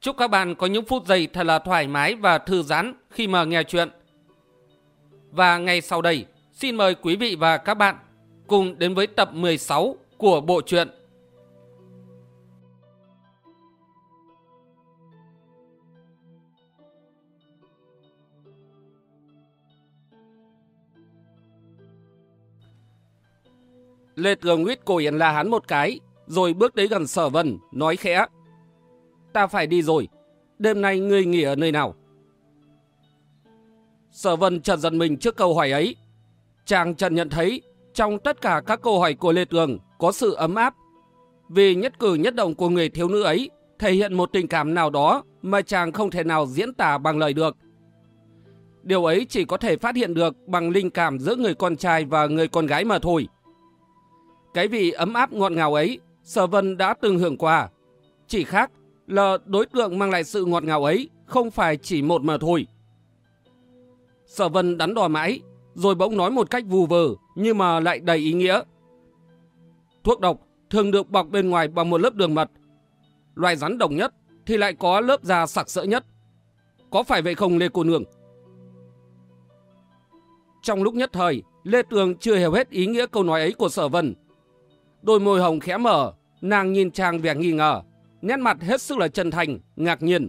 Chúc các bạn có những phút giây thật là thoải mái và thư giãn khi mà nghe chuyện. Và ngay sau đây, xin mời quý vị và các bạn cùng đến với tập 16 của bộ truyện Lê Tường nguyết cổ yên La hắn một cái, rồi bước đến gần sở vân, nói khẽ. Ta phải đi rồi, đêm nay ngươi nghỉ ở nơi nào? Sở vân chợt giật mình trước câu hỏi ấy. Chàng chợt nhận thấy trong tất cả các câu hỏi của Lê Tường có sự ấm áp. Vì nhất cử nhất động của người thiếu nữ ấy thể hiện một tình cảm nào đó mà chàng không thể nào diễn tả bằng lời được. Điều ấy chỉ có thể phát hiện được bằng linh cảm giữa người con trai và người con gái mà thôi. Cái vị ấm áp ngọt ngào ấy, Sở Vân đã từng hưởng qua. Chỉ khác là đối tượng mang lại sự ngọt ngào ấy không phải chỉ một mà thôi. Sở Vân đắn đo mãi, rồi bỗng nói một cách vù vờ nhưng mà lại đầy ý nghĩa. Thuốc độc thường được bọc bên ngoài bằng một lớp đường mật. Loài rắn độc nhất thì lại có lớp da sặc sỡ nhất. Có phải vậy không Lê Cô Nương? Trong lúc nhất thời, Lê Tường chưa hiểu hết ý nghĩa câu nói ấy của Sở Vân Đôi môi hồng khẽ mở, nàng nhìn chàng vẻ nghi ngờ, nét mặt hết sức là chân thành, ngạc nhiên.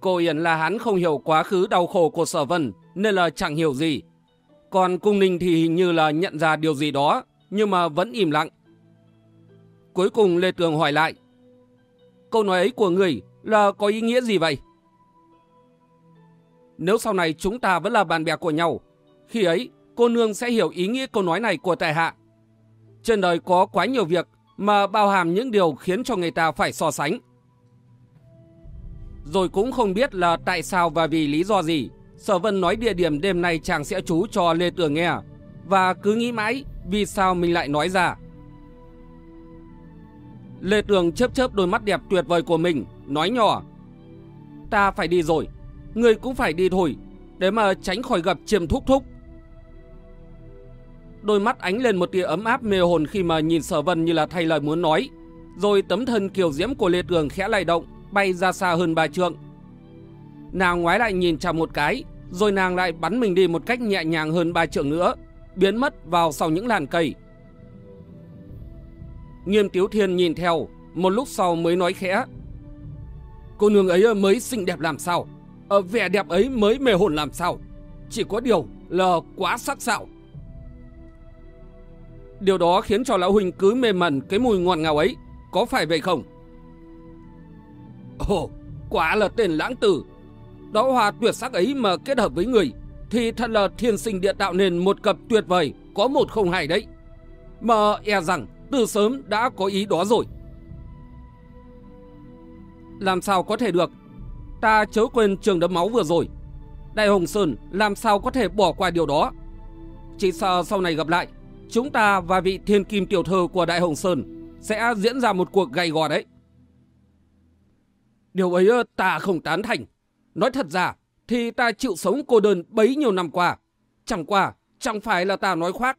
Cô Yển là hắn không hiểu quá khứ đau khổ của sở vân nên là chẳng hiểu gì. Còn cung ninh thì hình như là nhận ra điều gì đó nhưng mà vẫn im lặng. Cuối cùng Lê Tường hỏi lại. Câu nói ấy của người là có ý nghĩa gì vậy? Nếu sau này chúng ta vẫn là bạn bè của nhau, khi ấy cô nương sẽ hiểu ý nghĩa câu nói này của tài hạ. Trên đời có quá nhiều việc mà bao hàm những điều khiến cho người ta phải so sánh. Rồi cũng không biết là tại sao và vì lý do gì, Sở Vân nói địa điểm đêm nay chàng sẽ trú cho Lê Tường nghe, và cứ nghĩ mãi vì sao mình lại nói ra. Lê Tường chớp chớp đôi mắt đẹp tuyệt vời của mình, nói nhỏ. Ta phải đi rồi, người cũng phải đi thôi, để mà tránh khỏi gặp chiêm thúc thúc đôi mắt ánh lên một tia ấm áp mê hồn khi mà nhìn sở vân như là thay lời muốn nói. Rồi tấm thân kiều diễm của Lê Tường khẽ lay động, bay ra xa hơn ba trượng. Nàng ngoái lại nhìn chằm một cái, rồi nàng lại bắn mình đi một cách nhẹ nhàng hơn ba trượng nữa, biến mất vào sau những làn cây. Nghiêm Tiếu Thiên nhìn theo, một lúc sau mới nói khẽ. Cô nương ấy mới xinh đẹp làm sao? Ở vẻ đẹp ấy mới mê hồn làm sao? Chỉ có điều là quá sắc sảo. Điều đó khiến cho lão huynh cứ mê mẩn cái mùi ngọt ngào ấy. Có phải vậy không? Ồ, quả là tên lãng tử. Đó hòa tuyệt sắc ấy mà kết hợp với người thì thật là thiên sinh địa tạo nên một cặp tuyệt vời có một không hai đấy. Mà e rằng từ sớm đã có ý đó rồi. Làm sao có thể được? Ta chớ quên trường đấm máu vừa rồi. Đại Hồng Sơn làm sao có thể bỏ qua điều đó? Chỉ sợ sau này gặp lại chúng ta và vị thiên kim tiểu thư của Đại Hồng Sơn sẽ diễn ra một cuộc gay gò đấy. Điều ấy ta không tán thành. Nói thật ra thì ta chịu sống cô đơn bấy nhiêu năm qua. Chẳng qua, chẳng phải là ta nói khoác.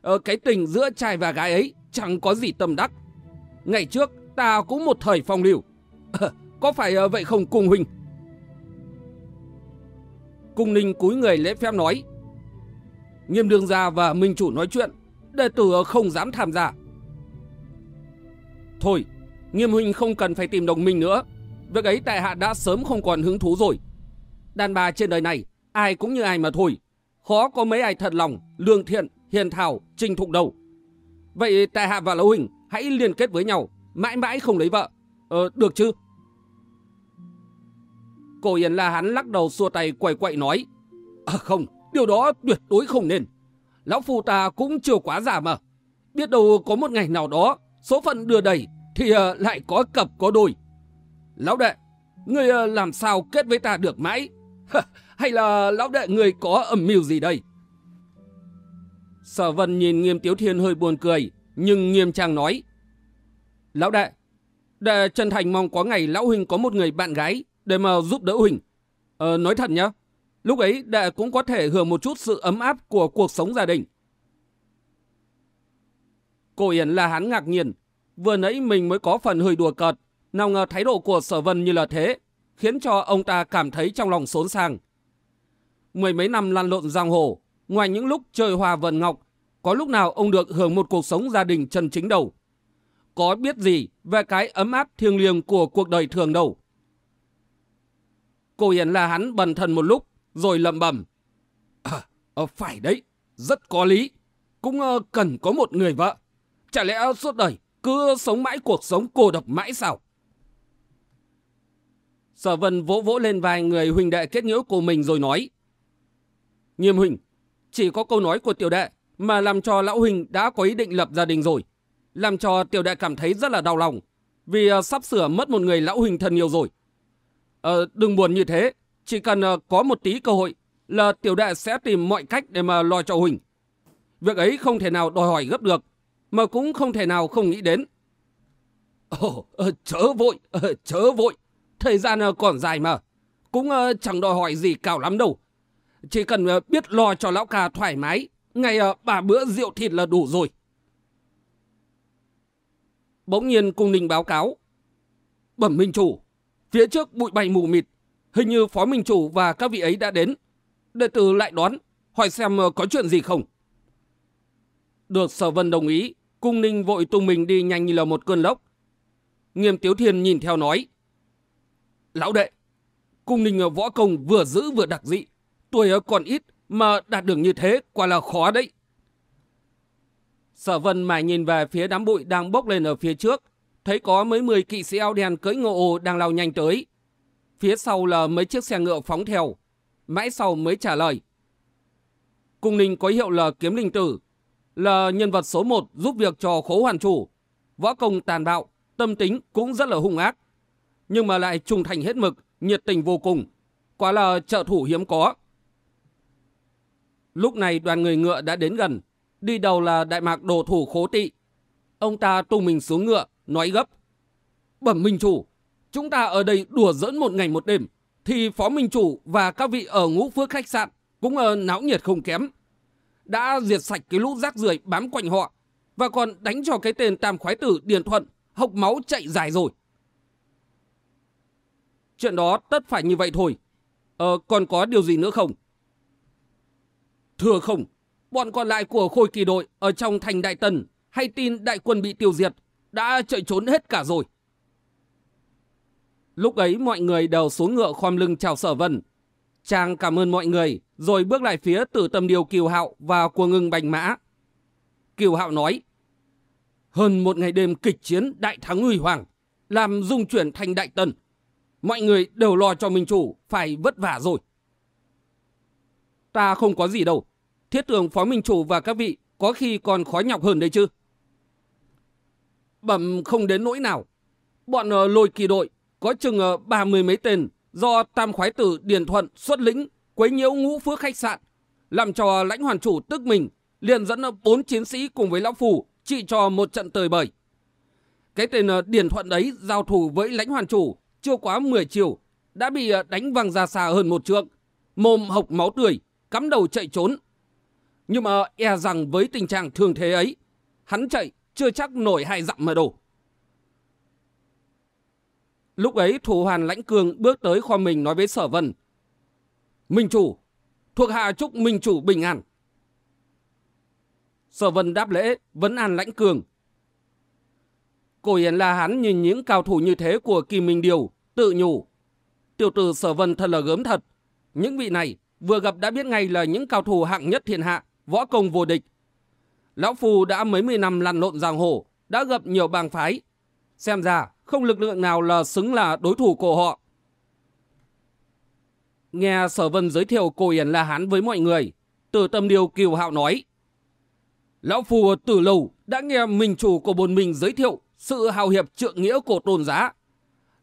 Ở cái tình giữa trai và gái ấy chẳng có gì tâm đắc. Ngày trước ta cũng một thời phong lưu. À, có phải ờ, vậy không cung huynh? Cung ninh cúi người lễ phép nói Nghiêm đường gia và minh chủ nói chuyện, đệ tử không dám tham gia. Thôi, nghiêm huynh không cần phải tìm đồng minh nữa. Việc ấy tại hạ đã sớm không còn hứng thú rồi. Đàn bà trên đời này, ai cũng như ai mà thôi. Khó có mấy ai thật lòng, lương thiện, hiền thảo, trình thục đầu. Vậy tại hạ và lão huynh hãy liên kết với nhau, mãi mãi không lấy vợ. Ờ, được chứ? Cổ Yến La hắn lắc đầu xua tay quậy quậy nói. À không, Điều đó tuyệt đối không nên. Lão phu ta cũng chưa quá già mà. Biết đâu có một ngày nào đó, số phận đưa đẩy thì uh, lại có cặp có đôi. Lão đệ, Người ờ, làm sao kết với ta được mãi? Hay là lão đệ người có âm mưu gì đây? Sở vân nhìn nghiêm tiếu thiên hơi buồn cười, nhưng nghiêm trang nói. Lão đệ, đệ chân thành mong có ngày lão huynh có một người bạn gái để mà giúp đỡ huynh. Ờ, nói thật nhá, lúc ấy đệ cũng có thể hưởng một chút sự ấm áp của cuộc sống gia đình. Cô Yến là hắn ngạc nhiên, vừa nãy mình mới có phần hơi đùa cợt, nào ngờ thái độ của sở vân như là thế, khiến cho ông ta cảm thấy trong lòng xốn sang. Mười mấy năm lăn lộn giang hồ, ngoài những lúc chơi hòa vần ngọc, có lúc nào ông được hưởng một cuộc sống gia đình chân chính đâu. Có biết gì về cái ấm áp thiêng liêng của cuộc đời thường đâu. Cô Hiền là hắn bần thần một lúc, rồi lẩm bẩm, À, ờ, phải đấy, rất có lý. Cũng uh, cần có một người vợ. Chả lẽ suốt đời cứ sống mãi cuộc sống cô độc mãi sao? Sở vân vỗ vỗ lên vai người huynh đệ kết nghĩa của mình rồi nói. Nghiêm huynh, chỉ có câu nói của tiểu đệ mà làm cho lão huynh đã có ý định lập gia đình rồi. Làm cho tiểu đệ cảm thấy rất là đau lòng. Vì uh, sắp sửa mất một người lão huynh thân yêu rồi. Uh, đừng buồn như thế. Chỉ cần ờ, có một tí cơ hội là tiểu đệ sẽ tìm mọi cách để mà lo cho huynh. Việc ấy không thể nào đòi hỏi gấp được. Mà cũng không thể nào không nghĩ đến. Ồ, oh, chớ vội, ờ, chớ vội. Thời gian còn dài mà. Cũng chẳng đòi hỏi gì cao lắm đâu. Chỉ cần biết lo cho lão ca thoải mái Ngày uh, ba bữa rượu thịt là đủ rồi. Bỗng nhiên cung ninh báo cáo. Bẩm Minh Chủ, phía trước bụi bay mù mịt. Hình như Phó Minh Chủ và các vị ấy đã đến. Đệ tử lại đoán, hỏi xem ờ, có chuyện gì không. Được Sở Vân đồng ý, cung ninh vội tung mình đi nhanh như là một cơn lốc. Nghiêm Tiếu Thiên nhìn theo nói. Lão đệ, cung ninh ờ, võ công vừa giữ vừa đặc dị. Tuổi ờ, còn ít, mà đạt được như thế quả là khó đấy. Sở vân mải nhìn về phía đám bụi đang bốc lên ở phía trước. Thấy có mấy mười kỵ sĩ áo đen cưỡi ngô ồ đang lao nhanh tới. Phía sau là mấy chiếc xe ngựa phóng theo. Mãi sau mới trả lời. Cung ninh có hiệu là kiếm linh tử. Là nhân vật số một giúp việc cho khố hoàn chủ. Võ công tàn bạo, tâm tính cũng rất là hung ác. Nhưng mà lại trung thành hết mực, nhiệt tình vô cùng. Quả là trợ thủ hiếm có. Lúc này đoàn người ngựa đã đến gần. Đi đầu là đại mạc đồ thủ khố tị. Ông ta tung mình xuống ngựa, nói gấp. Bẩm Minh Chủ, chúng ta ở đây đùa giỡn một ngày một đêm. Thì Phó Minh Chủ và các vị ở ngũ phước khách sạn cũng ờ, náo nhiệt không kém. Đã diệt sạch cái lũ rác rưởi bám quanh họ. Và còn đánh cho cái tên tam khoái tử Điền Thuận hộc máu chạy dài rồi. Chuyện đó tất phải như vậy thôi. Ờ, còn có điều gì nữa không? Thưa không, bọn còn lại của khôi kỳ đội ở trong thành Đại Tần hay tin đại quân bị tiêu diệt đã chạy trốn hết cả rồi. Lúc ấy mọi người đều xuống ngựa khom lưng chào sở vân. Chàng cảm ơn mọi người, rồi bước lại phía tử tâm điều kiều hạo và cua ngưng bành mã. Kiều hạo nói, Hơn một ngày đêm kịch chiến đại thắng huy hoàng, làm dung chuyển thành đại tần. Mọi người đều lo cho mình chủ, phải vất vả rồi. Ta không có gì đâu. Thiết tường phó minh chủ và các vị có khi còn khó nhọc hơn đấy chứ. Bẩm không đến nỗi nào. Bọn ờ, lôi kỳ đội có chừng ờ, ba mươi mấy tên do tam khoái tử Điền Thuận xuất lĩnh quấy nhiễu ngũ phước khách sạn làm cho lãnh hoàn chủ tức mình liền dẫn ờ, bốn chiến sĩ cùng với lão phủ trị cho một trận tơi bời. Cái tên ờ, Điền Thuận đấy giao thủ với lãnh hoàn chủ chưa quá 10 chiều đã bị đánh văng ra xa hơn một trượng, mồm hộc máu tươi, cắm đầu chạy trốn. Nhưng mà e rằng với tình trạng thường thế ấy, hắn chạy chưa chắc nổi hai dặm mà đổ. Lúc ấy thủ hoàn lãnh cường bước tới kho mình nói với sở vân. Minh chủ, thuộc hạ chúc Minh chủ bình an. Sở vân đáp lễ, vấn an lãnh cường. Cổ Yến là hắn nhìn những cao thủ như thế của Kim Minh Điều, tự nhủ. Tiểu tử sở vân thật là gớm thật. Những vị này vừa gặp đã biết ngay là những cao thủ hạng nhất thiên hạ, võ công vô địch. Lão Phu đã mấy mươi năm lăn lộn giang hồ, đã gặp nhiều bang phái. Xem ra không lực lượng nào là xứng là đối thủ của họ. Nghe Sở Vân giới thiệu cổ Yển La Hán với mọi người, từ tâm điều kiều hạo nói. Lão phù từ lâu đã nghe mình chủ của bồn mình giới thiệu sự hào hiệp trượng nghĩa của tôn giá.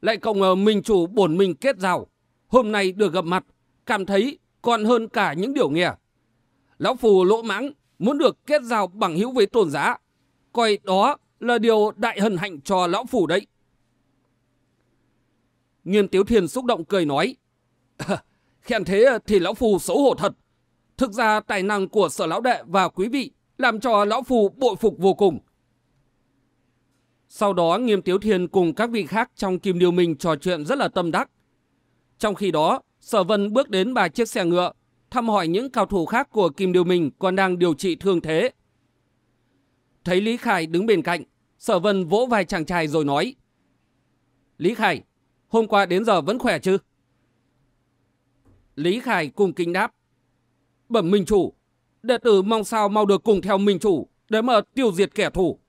lại cộng mình chủ bổn mình kết giao. Hôm nay được gặp mặt, cảm thấy còn hơn cả những điều nghe. Lão Phù lỗ mãng muốn được kết giao bằng hữu với tôn giá. Coi đó là điều đại hân hạnh cho Lão Phù đấy. Nghiêm Tiếu Thiên xúc động cười nói. Khen thế thì Lão Phù xấu hổ thật. Thực ra tài năng của sở lão đệ và quý vị làm cho Lão Phù bội phục vô cùng. Sau đó Nghiêm Tiếu Thiên cùng các vị khác trong Kim Điều Minh trò chuyện rất là tâm đắc. Trong khi đó, Sở Vân bước đến ba chiếc xe ngựa, thăm hỏi những cao thủ khác của Kim Điều Minh còn đang điều trị thương thế. Thấy Lý Khải đứng bên cạnh, Sở Vân vỗ vai chàng trai rồi nói. Lý Khải, hôm qua đến giờ vẫn khỏe chứ? Lý Khải cùng kinh đáp. Bẩm Minh Chủ, đệ tử mong sao mau được cùng theo Minh Chủ để mà tiêu diệt kẻ thù.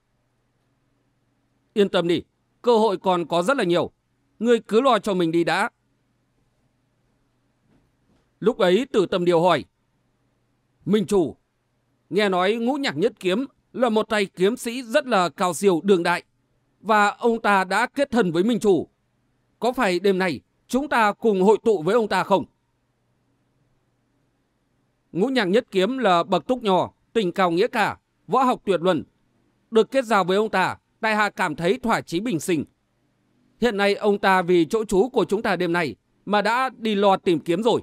Yên tâm đi, cơ hội còn có rất là nhiều. Ngươi cứ lo cho mình đi đã. Lúc ấy tử tâm điều hỏi. Minh chủ, nghe nói ngũ nhạc nhất kiếm là một tay kiếm sĩ rất là cao siêu đường đại. Và ông ta đã kết thân với Minh chủ. Có phải đêm nay chúng ta cùng hội tụ với ông ta không? Ngũ nhạc nhất kiếm là bậc túc nhỏ, tình cao nghĩa cả, võ học tuyệt luân. Được kết giao với ông ta tại hạ cảm thấy thỏa chí bình sinh. Hiện nay ông ta vì chỗ trú của chúng ta đêm nay mà đã đi lo tìm kiếm rồi.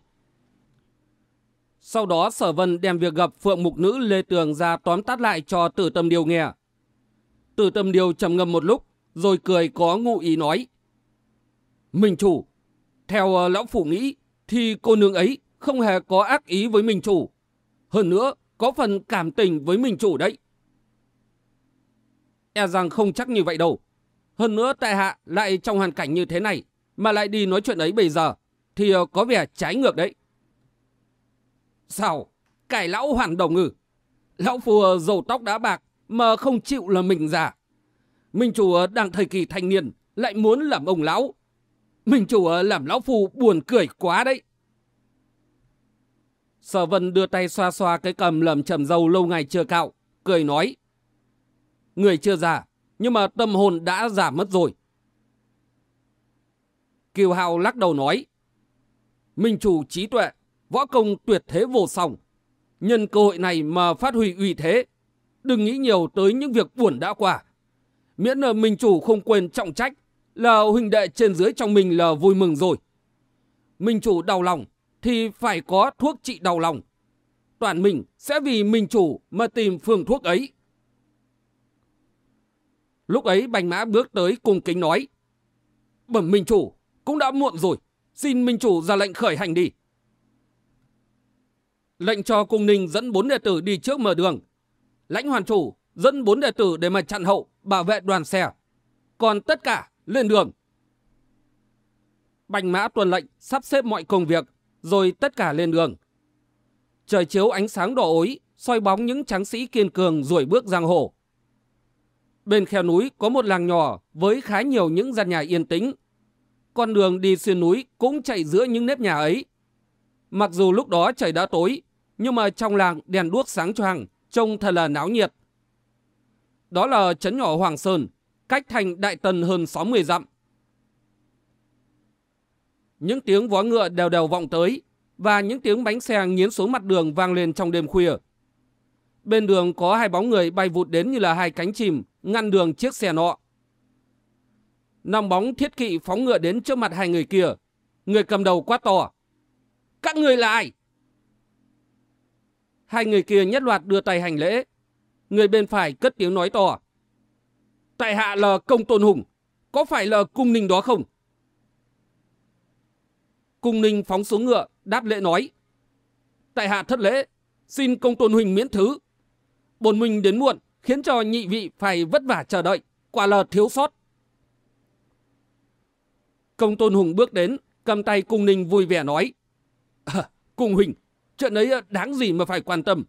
Sau đó Sở Vân đem việc gặp Phượng Mục Nữ Lê Tường ra tóm tắt lại cho Tử Tâm Điều nghe. Tử Tâm Điều trầm ngâm một lúc, rồi cười có ngụ ý nói. Minh Chủ, theo ờ, Lão Phủ nghĩ, thì cô nương ấy không hề có ác ý với Minh Chủ. Hơn nữa, có phần cảm tình với Minh Chủ đấy. E rằng không chắc như vậy đâu. Hơn nữa tại hạ lại trong hoàn cảnh như thế này mà lại đi nói chuyện ấy bây giờ thì ờ, có vẻ trái ngược đấy. Sao? Cải lão hoàn đồng ngừ. Lão phù dầu ờ, tóc đã bạc mà không chịu là mình già. Minh chủ đang thời kỳ thanh niên lại muốn làm ông lão. Minh chủ làm lão phù buồn cười quá đấy. Sở vân đưa tay xoa xoa cái cầm lầm trầm dâu lâu ngày chưa cạo, cười nói. Người chưa già, nhưng mà tâm hồn đã giả mất rồi. Kiều Hào lắc đầu nói. Minh chủ trí tuệ, võ công tuyệt thế vô song. Nhân cơ hội này mà phát huy uy thế. Đừng nghĩ nhiều tới những việc buồn đã qua. Miễn là Minh chủ không quên trọng trách là huynh đệ trên dưới trong mình là vui mừng rồi. Minh chủ đau lòng thì phải có thuốc trị đau lòng. Toàn mình sẽ vì Minh chủ mà tìm phương thuốc ấy. Lúc ấy bành mã bước tới cùng kính nói. Bẩm Minh Chủ, cũng đã muộn rồi. Xin Minh Chủ ra lệnh khởi hành đi. Lệnh cho cung ninh dẫn bốn đệ tử đi trước mở đường. Lãnh hoàn chủ dẫn bốn đệ tử để mà chặn hậu, bảo vệ đoàn xe. Còn tất cả lên đường. Bành mã tuần lệnh sắp xếp mọi công việc, rồi tất cả lên đường. Trời chiếu ánh sáng đỏ ối, soi bóng những tráng sĩ kiên cường rủi bước giang hồ. Bên khe núi có một làng nhỏ với khá nhiều những gian nhà yên tĩnh. Con đường đi xuyên núi cũng chạy giữa những nếp nhà ấy. Mặc dù lúc đó trời đã tối, nhưng mà trong làng đèn đuốc sáng choang, trông thật là náo nhiệt. Đó là trấn nhỏ Hoàng Sơn, cách thành Đại Tần hơn 60 dặm. Những tiếng vó ngựa đều đều vọng tới, và những tiếng bánh xe nghiến xuống mặt đường vang lên trong đêm khuya. Bên đường có hai bóng người bay vụt đến như là hai cánh chim, ngăn đường chiếc xe nọ. Năm bóng thiết kỵ phóng ngựa đến trước mặt hai người kia. Người cầm đầu quát to. Các người là ai? Hai người kia nhất loạt đưa tay hành lễ. Người bên phải cất tiếng nói to. Tại hạ là công tôn hùng. Có phải là cung ninh đó không? Cung ninh phóng xuống ngựa, đáp lễ nói. Tại hạ thất lễ, xin công tôn huỳnh miễn thứ. Bồn mình đến muộn, khiến cho nhị vị phải vất vả chờ đợi, quả là thiếu sót. Công tôn hùng bước đến, cầm tay cung ninh vui vẻ nói. À, cung huỳnh, chuyện ấy đáng gì mà phải quan tâm.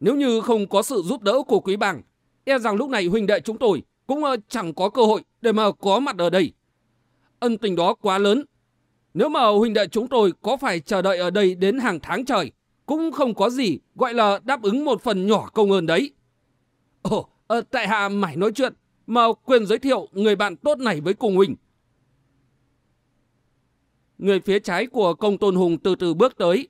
Nếu như không có sự giúp đỡ của quý bàng, e rằng lúc này huynh đệ chúng tôi cũng ờ, chẳng có cơ hội để mà có mặt ở đây. Ân tình đó quá lớn. Nếu mà huynh đệ chúng tôi có phải chờ đợi ở đây đến hàng tháng trời, cũng không có gì gọi là đáp ứng một phần nhỏ công ơn đấy. Ồ, ờ, tại hạ mải nói chuyện, mà quyền giới thiệu người bạn tốt này với cùng huynh. người phía trái của công tôn hùng từ từ bước tới.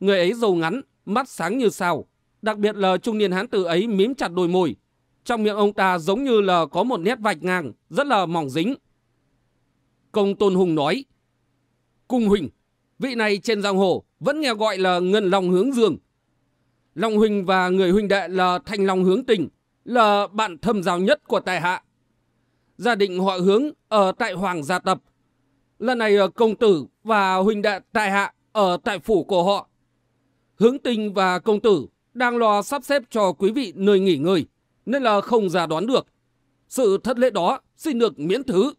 Người ấy râu ngắn, mắt sáng như sao. Đặc biệt là trung niên hán tử ấy mím chặt đôi môi. Trong miệng ông ta giống như là có một nét vạch ngang, rất là mỏng dính. Công tôn hùng nói, Cung Huỳnh, vị này trên giang hồ vẫn nghe gọi là Ngân Long Hướng Dương. Long Huỳnh và người huynh đệ là Thanh Long Hướng Tình, là bạn thâm giao nhất của tài hạ. Gia đình họ hướng ở tại Hoàng Gia Tập. Lần này ờ, công tử và huynh đệ tài hạ ở tại phủ của họ. Hướng Tình và công tử đang lo sắp xếp cho quý vị nơi nghỉ ngơi, nên là không ra đoán được. Sự thất lễ đó xin được miễn thứ.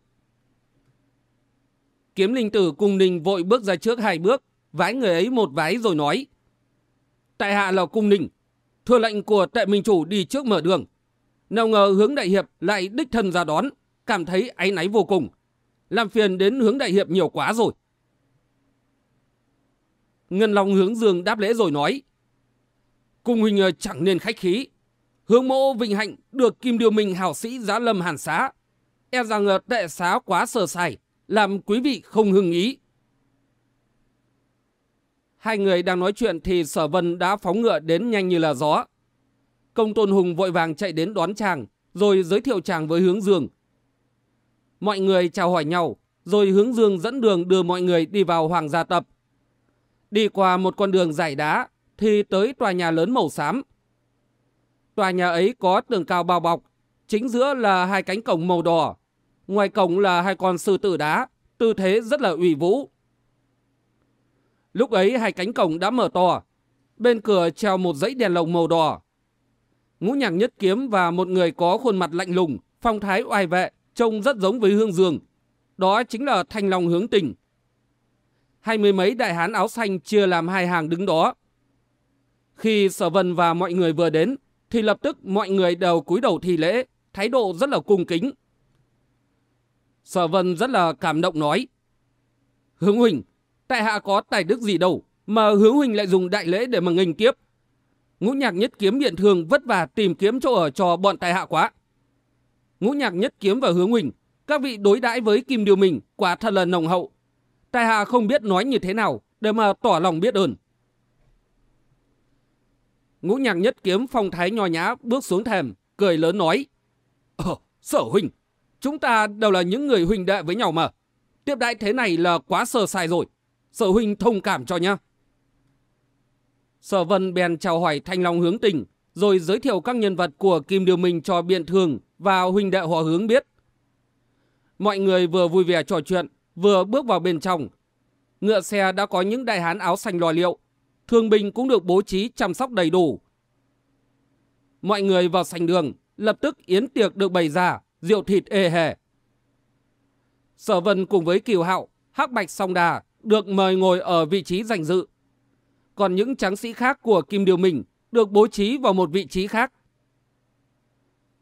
Kiếm linh tử cùng ninh vội bước ra trước hai bước, vái người ấy một vái rồi nói. Tại hạ là cung ninh, thừa lệnh của tệ minh chủ đi trước mở đường. Nào ngờ hướng đại hiệp lại đích thân ra đón, cảm thấy áy náy vô cùng. Làm phiền đến hướng đại hiệp nhiều quá rồi. Ngân Long hướng dương đáp lễ rồi nói. Cung huynh ờ, chẳng nên khách khí. Hướng mộ vinh hạnh được kim điều minh hảo sĩ giá lâm hàn xá. E rằng tệ xá quá sơ sài, làm quý vị không hưng ý. Hai người đang nói chuyện thì sở vân đã phóng ngựa đến nhanh như là gió. Công tôn hùng vội vàng chạy đến đón chàng, rồi giới thiệu chàng với hướng dương. Mọi người chào hỏi nhau, rồi hướng dương dẫn đường đưa mọi người đi vào hoàng gia tập. Đi qua một con đường dải đá, thì tới tòa nhà lớn màu xám. Tòa nhà ấy có tường cao bao bọc, chính giữa là hai cánh cổng màu đỏ. Ngoài cổng là hai con sư tử đá, tư thế rất là ủy vũ. Lúc ấy hai cánh cổng đã mở to, bên cửa treo một dãy đèn lồng màu đỏ. Ngũ nhạc nhất kiếm và một người có khuôn mặt lạnh lùng, phong thái oai vệ, trông rất giống với Hương Dương. Đó chính là Thanh Long hướng tình. Hai mươi mấy đại hán áo xanh chia làm hai hàng đứng đó. Khi Sở Vân và mọi người vừa đến, thì lập tức mọi người đều cúi đầu thi lễ, thái độ rất là cung kính. Sở Vân rất là cảm động nói. Hướng Huỳnh, tại hạ có tài đức gì đâu, mà Hướng Huỳnh lại dùng đại lễ để mà nghênh kiếp. Ngũ nhạc nhất kiếm điện thường vất vả tìm kiếm chỗ ở cho bọn tại hạ quá. Ngũ nhạc nhất kiếm và Hướng Huỳnh, các vị đối đãi với Kim Điều Mình quả thật là nồng hậu. Tại hạ không biết nói như thế nào để mà tỏ lòng biết ơn. Ngũ nhạc nhất kiếm phong thái nho nhã bước xuống thềm, cười lớn nói. Ờ, sở huynh, chúng ta đều là những người huynh đệ với nhau mà. Tiếp đại thế này là quá sơ sai rồi. Sở huynh thông cảm cho nhá. Sở vân bèn chào hỏi thanh long hướng tình, rồi giới thiệu các nhân vật của Kim Điều Minh cho biện thường và huynh đệ họ hướng biết. Mọi người vừa vui vẻ trò chuyện, vừa bước vào bên trong. Ngựa xe đã có những đại hán áo xanh lò liệu, thương binh cũng được bố trí chăm sóc đầy đủ. Mọi người vào sành đường, lập tức yến tiệc được bày ra, rượu thịt ê hề. Sở Vân cùng với Kiều Hạo, Hắc Bạch Song Đà được mời ngồi ở vị trí danh dự. Còn những tráng sĩ khác của Kim Điều Minh được bố trí vào một vị trí khác.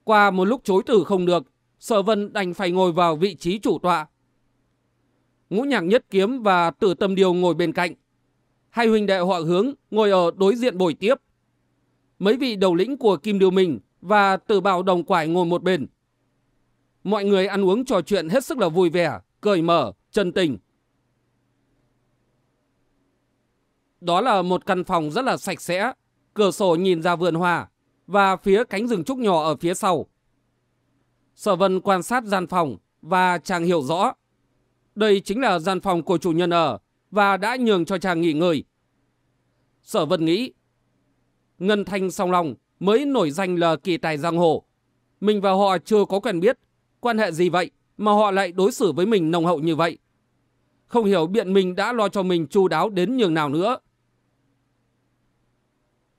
Qua một lúc chối từ không được, Sở Vân đành phải ngồi vào vị trí chủ tọa. Ngũ Nhạc Nhất Kiếm và Tử Tâm Điều ngồi bên cạnh. Hai huynh đệ họ hướng ngồi ở đối diện bồi tiếp. Mấy vị đầu lĩnh của Kim Điều Minh và Tử Bảo Đồng Quải ngồi một bên. Mọi người ăn uống trò chuyện hết sức là vui vẻ, cởi mở, chân tình. Đó là một căn phòng rất là sạch sẽ, cửa sổ nhìn ra vườn hoa và phía cánh rừng trúc nhỏ ở phía sau. Sở Vân quan sát gian phòng và chàng hiểu rõ. Đây chính là gian phòng của chủ nhân ở và đã nhường cho chàng nghỉ ngơi. Sở Vân nghĩ, Ngân Thanh song lòng mới nổi danh là kỳ tài giang hồ. Mình và họ chưa có quen biết, quan hệ gì vậy mà họ lại đối xử với mình nồng hậu như vậy. Không hiểu biện mình đã lo cho mình chu đáo đến nhường nào nữa.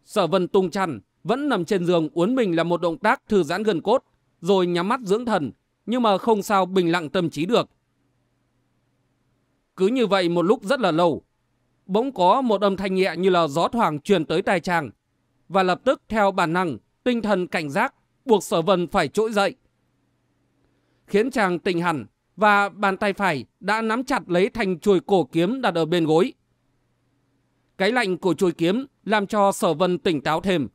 Sở Vân tung chăn, vẫn nằm trên giường uốn mình là một động tác thư giãn gần cốt, rồi nhắm mắt dưỡng thần, nhưng mà không sao bình lặng tâm trí được. Cứ như vậy một lúc rất là lâu, bỗng có một âm thanh nhẹ như là gió thoảng truyền tới tai chàng, và lập tức theo bản năng, tinh thần cảnh giác, buộc sở vân phải trỗi dậy. Khiến chàng tỉnh hẳn, và bàn tay phải đã nắm chặt lấy thành chuôi cổ kiếm đặt ở bên gối. Cái lạnh của chuôi kiếm làm cho sở vân tỉnh táo thêm.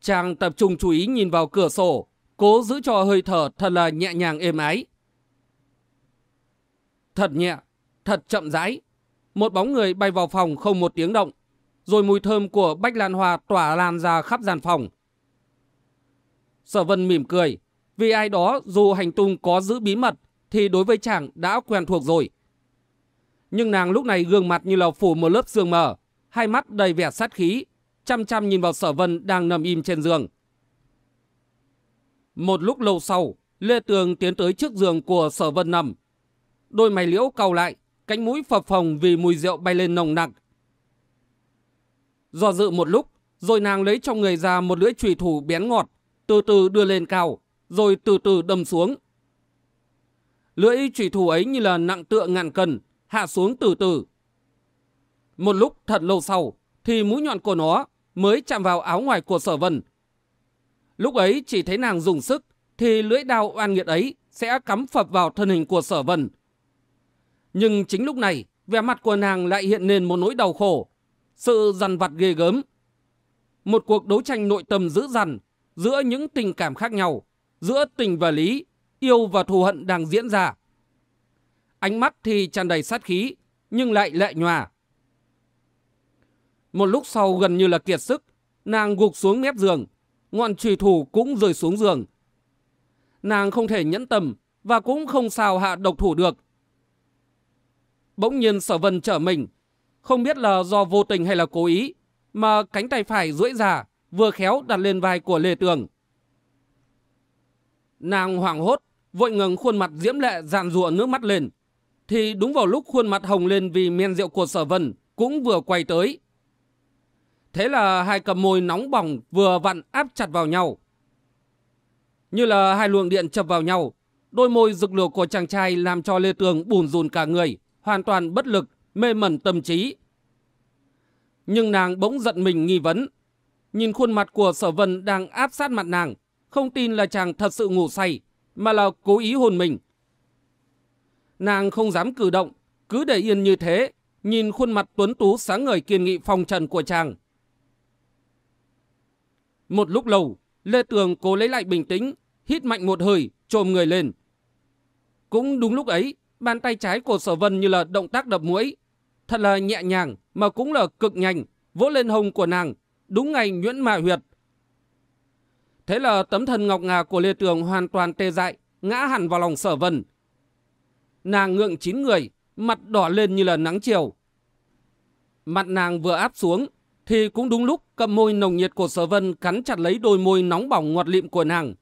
Chàng tập trung chú ý nhìn vào cửa sổ, cố giữ cho hơi thở thật là nhẹ nhàng êm ái. Thật nhẹ, thật chậm rãi. Một bóng người bay vào phòng không một tiếng động, rồi mùi thơm của bách lan hoa tỏa lan ra khắp gian phòng. Sở Vân mỉm cười, vì ai đó dù hành tung có giữ bí mật thì đối với chàng đã quen thuộc rồi. Nhưng nàng lúc này gương mặt như là phủ một lớp sương mờ, hai mắt đầy vẻ sát khí, chăm chăm nhìn vào sở vân đang nằm im trên giường. Một lúc lâu sau, Lê Tường tiến tới trước giường của sở vân nằm. Đôi mày liễu cau lại, cánh mũi phập phồng vì mùi rượu bay lên nồng nặc. Do dự một lúc, rồi nàng lấy trong người ra một lưỡi chùy thủ bén ngọt, từ từ đưa lên cao, rồi từ từ đâm xuống. Lưỡi chùy thủ ấy như là nặng tựa ngàn cân, hạ xuống từ từ. Một lúc thật lâu sau, thì mũi nhọn của nó mới chạm vào áo ngoài của sở vân. Lúc ấy chỉ thấy nàng dùng sức, thì lưỡi đao oan nghiệt ấy sẽ cắm phập vào thân hình của sở vân. Nhưng chính lúc này, vẻ mặt của nàng lại hiện lên một nỗi đau khổ, sự dằn vặt ghê gớm. Một cuộc đấu tranh nội tâm dữ dằn giữa những tình cảm khác nhau, giữa tình và lý, yêu và thù hận đang diễn ra. Ánh mắt thì tràn đầy sát khí, nhưng lại lệ nhòa. Một lúc sau gần như là kiệt sức, nàng gục xuống mép giường, ngọn trùy thủ cũng rơi xuống giường. Nàng không thể nhẫn tâm và cũng không sao hạ độc thủ được. Bỗng nhiên sở vân trở mình, không biết là do vô tình hay là cố ý, mà cánh tay phải duỗi ra, vừa khéo đặt lên vai của Lê Tường. Nàng hoảng hốt, vội ngừng khuôn mặt diễm lệ dàn rùa nước mắt lên. Thì đúng vào lúc khuôn mặt hồng lên vì men rượu của sở vân cũng vừa quay tới. Thế là hai cầm môi nóng bỏng vừa vặn áp chặt vào nhau. Như là hai luồng điện chập vào nhau, đôi môi rực lửa của chàng trai làm cho Lê Tường bùn rùn cả người, hoàn toàn bất lực, mê mẩn tâm trí. Nhưng nàng bỗng giận mình nghi vấn. Nhìn khuôn mặt của sở vân đang áp sát mặt nàng, không tin là chàng thật sự ngủ say, mà là cố ý hồn mình. Nàng không dám cử động, cứ để yên như thế, nhìn khuôn mặt tuấn tú sáng ngời kiên nghị phong trần của chàng. Một lúc lâu, Lê Tường cố lấy lại bình tĩnh, hít mạnh một hơi, trồm người lên. Cũng đúng lúc ấy, bàn tay trái của sở vân như là động tác đập mũi. Thật là nhẹ nhàng mà cũng là cực nhanh, vỗ lên hông của nàng, đúng ngay nhuyễn mà huyệt. Thế là tấm thân ngọc ngà của Lê Tường hoàn toàn tê dại, ngã hẳn vào lòng sở vân. Nàng ngượng chín người, mặt đỏ lên như là nắng chiều. Mặt nàng vừa áp xuống, thì cũng đúng lúc cầm môi nồng nhiệt của sở vân cắn chặt lấy đôi môi nóng bỏng ngọt lịm của nàng.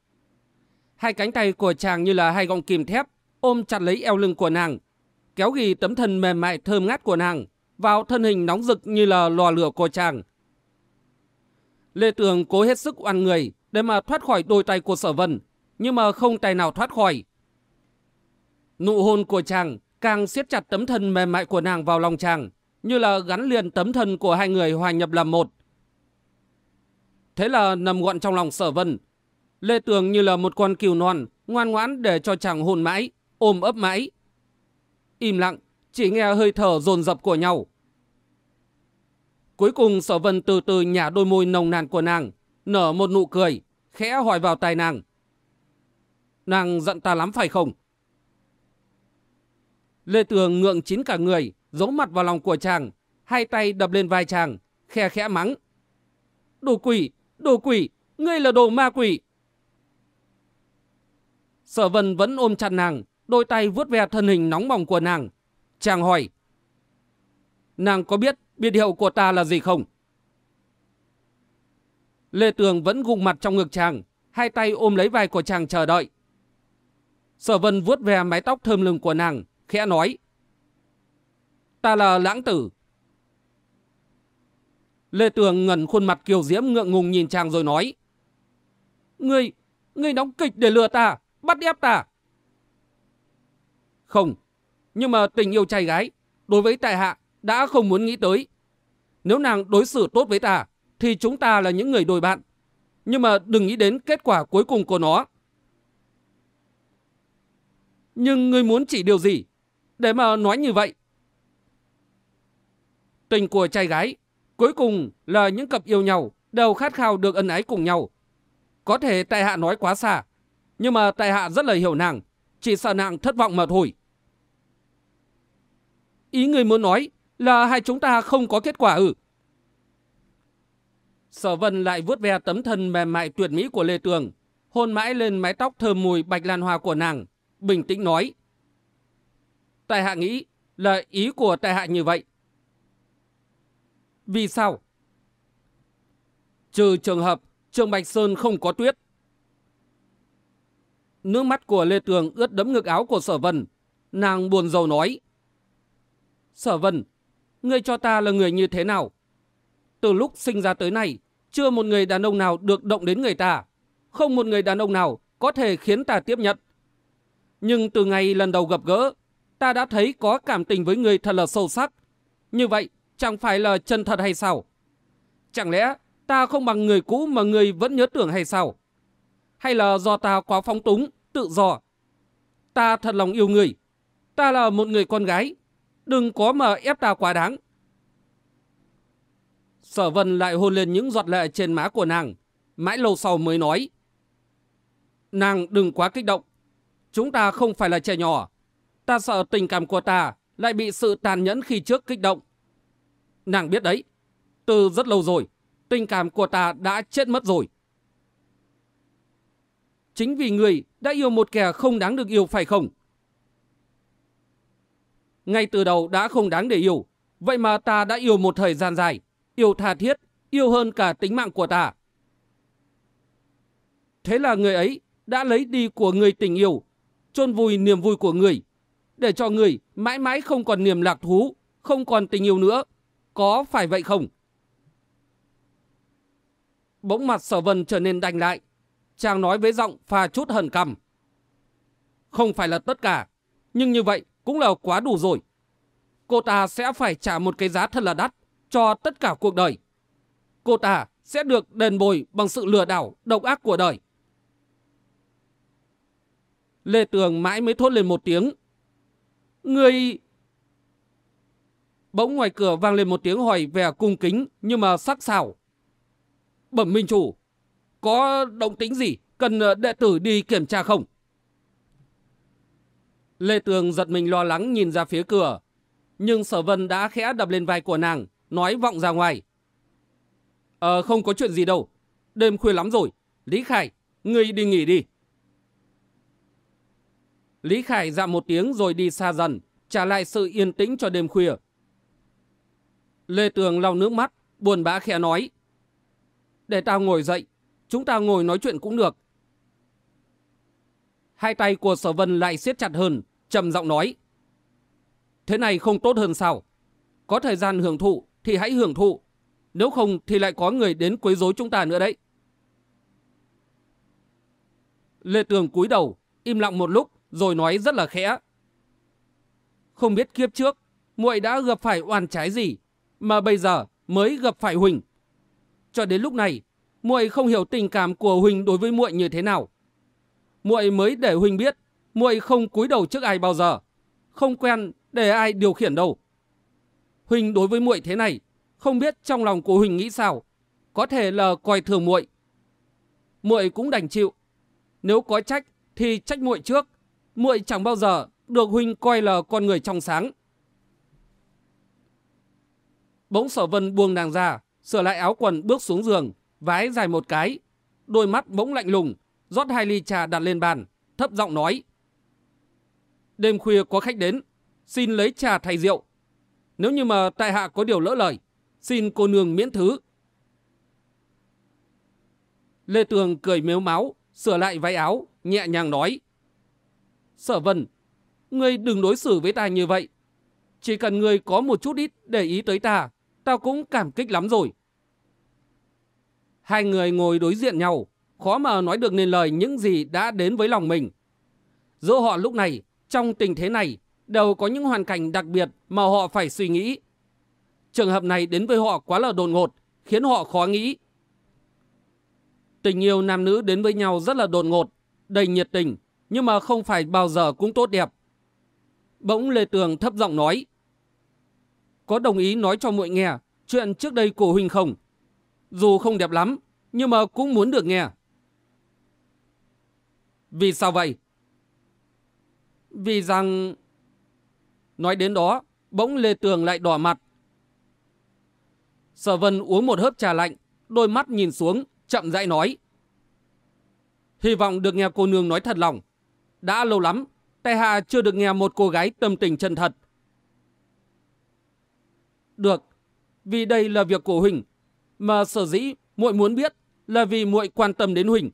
Hai cánh tay của chàng như là hai gọng kìm thép, ôm chặt lấy eo lưng của nàng, kéo ghi tấm thân mềm mại thơm ngát của nàng vào thân hình nóng rực như là lò lửa của chàng. Lê Tường cố hết sức oan người để mà thoát khỏi đôi tay của sở vân, nhưng mà không tay nào thoát khỏi. Nụ hôn của chàng càng siết chặt tấm thân mềm mại của nàng vào lòng chàng, như là gắn liền tấm thân của hai người hòa nhập làm một. Thế là nằm gọn trong lòng sở vân. Lê Tường như là một con cừu non, ngoan ngoãn để cho chàng hôn mãi, ôm ấp mãi. Im lặng, chỉ nghe hơi thở dồn dập của nhau. Cuối cùng sở vân từ từ nhả đôi môi nồng nàn của nàng, nở một nụ cười, khẽ hỏi vào tai nàng. Nàng giận ta lắm phải không? Lê Tường ngượng chín cả người, giấu mặt vào lòng của chàng, hai tay đập lên vai chàng, khe khẽ mắng. Đồ quỷ, đồ quỷ, ngươi là đồ ma quỷ. Sở vân vẫn ôm chặt nàng, đôi tay vuốt ve thân hình nóng bỏng của nàng. Chàng hỏi. Nàng có biết biệt hiệu của ta là gì không? Lê Tường vẫn gục mặt trong ngực chàng, hai tay ôm lấy vai của chàng chờ đợi. Sở vân vuốt ve mái tóc thơm lừng của nàng, khẽ nói. Ta là lãng tử. Lê Tường ngẩn khuôn mặt kiều diễm ngượng ngùng nhìn chàng rồi nói. Ngươi, ngươi đóng kịch để lừa ta, bắt ép ta. Không, nhưng mà tình yêu trai gái, đối với tại hạ, đã không muốn nghĩ tới. Nếu nàng đối xử tốt với ta, thì chúng ta là những người đôi bạn. Nhưng mà đừng nghĩ đến kết quả cuối cùng của nó. Nhưng ngươi muốn chỉ điều gì? Để mà nói như vậy. Tình của trai gái, cuối cùng là những cặp yêu nhau, đều khát khao được ân ái cùng nhau. Có thể tại hạ nói quá xa, nhưng mà tại hạ rất là hiểu nàng, chỉ sợ nàng thất vọng mà thôi. Ý người muốn nói là hai chúng ta không có kết quả ư? Sở Vân lại vuốt ve tấm thân mềm mại tuyệt mỹ của Lê Tường, hôn mãi lên mái tóc thơm mùi bạch lan hoa của nàng, bình tĩnh nói. Tài hạ nghĩ là ý của Tài hạ như vậy. Vì sao? Trừ trường hợp Trường Bạch Sơn không có tuyết. Nước mắt của Lê Tường ướt đẫm ngực áo của Sở Vân. Nàng buồn rầu nói. Sở Vân, ngươi cho ta là người như thế nào? Từ lúc sinh ra tới nay, chưa một người đàn ông nào được động đến người ta. Không một người đàn ông nào có thể khiến ta tiếp nhận. Nhưng từ ngày lần đầu gặp gỡ, ta đã thấy có cảm tình với người thật là sâu sắc. Như vậy, chẳng phải là chân thật hay sao? Chẳng lẽ ta không bằng người cũ mà người vẫn nhớ tưởng hay sao? Hay là do ta quá phóng túng, tự do? Ta thật lòng yêu người. Ta là một người con gái. Đừng có mà ép ta quá đáng. Sở vân lại hôn lên những giọt lệ trên má của nàng. Mãi lâu sau mới nói. Nàng đừng quá kích động. Chúng ta không phải là trẻ nhỏ. Ta sợ tình cảm của ta lại bị sự tàn nhẫn khi trước kích động. Nàng biết đấy. Từ rất lâu rồi, tình cảm của ta đã chết mất rồi. Chính vì người đã yêu một kẻ không đáng được yêu phải không? Ngay từ đầu đã không đáng để yêu, vậy mà ta đã yêu một thời gian dài, yêu tha thiết, yêu hơn cả tính mạng của ta. Thế là người ấy đã lấy đi của người tình yêu, chôn vùi niềm vui của người, để cho người mãi mãi không còn niềm lạc thú, không còn tình yêu nữa. Có phải vậy không? Bỗng mặt sở vân trở nên đành lại. Chàng nói với giọng pha chút hờn cằm. Không phải là tất cả, nhưng như vậy cũng là quá đủ rồi. Cô ta sẽ phải trả một cái giá thật là đắt cho tất cả cuộc đời. Cô ta sẽ được đền bồi bằng sự lừa đảo, độc ác của đời. Lê Tường mãi mới thốt lên một tiếng. Người... Bỗng ngoài cửa vang lên một tiếng hỏi vẻ cung kính nhưng mà sắc sảo. Bẩm minh chủ, có động tính gì cần đệ tử đi kiểm tra không? Lê Tường giật mình lo lắng nhìn ra phía cửa. Nhưng sở vân đã khẽ đập lên vai của nàng, nói vọng ra ngoài. Ờ không có chuyện gì đâu, đêm khuya lắm rồi. Lý Khải, ngươi đi nghỉ đi. Lý Khải dạ một tiếng rồi đi xa dần, trả lại sự yên tĩnh cho đêm khuya. Lê Tường lau nước mắt, buồn bã khẽ nói. Để tao ngồi dậy, chúng ta ngồi nói chuyện cũng được. Hai tay của sở vân lại siết chặt hơn, trầm giọng nói. Thế này không tốt hơn sao? Có thời gian hưởng thụ thì hãy hưởng thụ. Nếu không thì lại có người đến quấy rối chúng ta nữa đấy. Lê Tường cúi đầu, im lặng một lúc rồi nói rất là khẽ. Không biết kiếp trước, muội đã gặp phải oan trái gì, mà bây giờ mới gặp phải Huỳnh. Cho đến lúc này, muội không hiểu tình cảm của Huỳnh đối với muội như thế nào. Muội mới để Huỳnh biết, muội không cúi đầu trước ai bao giờ, không quen để ai điều khiển đâu. Huỳnh đối với muội thế này, không biết trong lòng của Huỳnh nghĩ sao, có thể là coi thường muội. Muội cũng đành chịu. Nếu có trách thì trách muội trước, muội chẳng bao giờ được Huỳnh coi là con người trong sáng. Bỗng sở vân buông nàng ra, sửa lại áo quần bước xuống giường, vái dài một cái. Đôi mắt bỗng lạnh lùng, rót hai ly trà đặt lên bàn, thấp giọng nói. Đêm khuya có khách đến, xin lấy trà thay rượu. Nếu như mà tại hạ có điều lỡ lời, xin cô nương miễn thứ. Lê Tường cười mếu máu, sửa lại váy áo, nhẹ nhàng nói. Sở vân, ngươi đừng đối xử với ta như vậy. Chỉ cần ngươi có một chút ít để ý tới ta, tao cũng cảm kích lắm rồi. Hai người ngồi đối diện nhau, khó mà nói được nên lời những gì đã đến với lòng mình. Giữa họ lúc này, trong tình thế này, đều có những hoàn cảnh đặc biệt mà họ phải suy nghĩ. Trường hợp này đến với họ quá là đột ngột, khiến họ khó nghĩ. Tình yêu nam nữ đến với nhau rất là đột ngột, đầy nhiệt tình, nhưng mà không phải bao giờ cũng tốt đẹp. Bỗng Lê Tường thấp giọng nói, có đồng ý nói cho muội nghe chuyện trước đây của Huynh không? Dù không đẹp lắm, nhưng mà cũng muốn được nghe. Vì sao vậy? Vì rằng... Nói đến đó, bỗng Lê Tường lại đỏ mặt. Sở Vân uống một hớp trà lạnh, đôi mắt nhìn xuống, chậm rãi nói. Hy vọng được nghe cô nương nói thật lòng. Đã lâu lắm, Tài hạ chưa được nghe một cô gái tâm tình chân thật. Được, vì đây là việc của Huỳnh, mà sở dĩ muội muốn biết là vì muội quan tâm đến Huỳnh.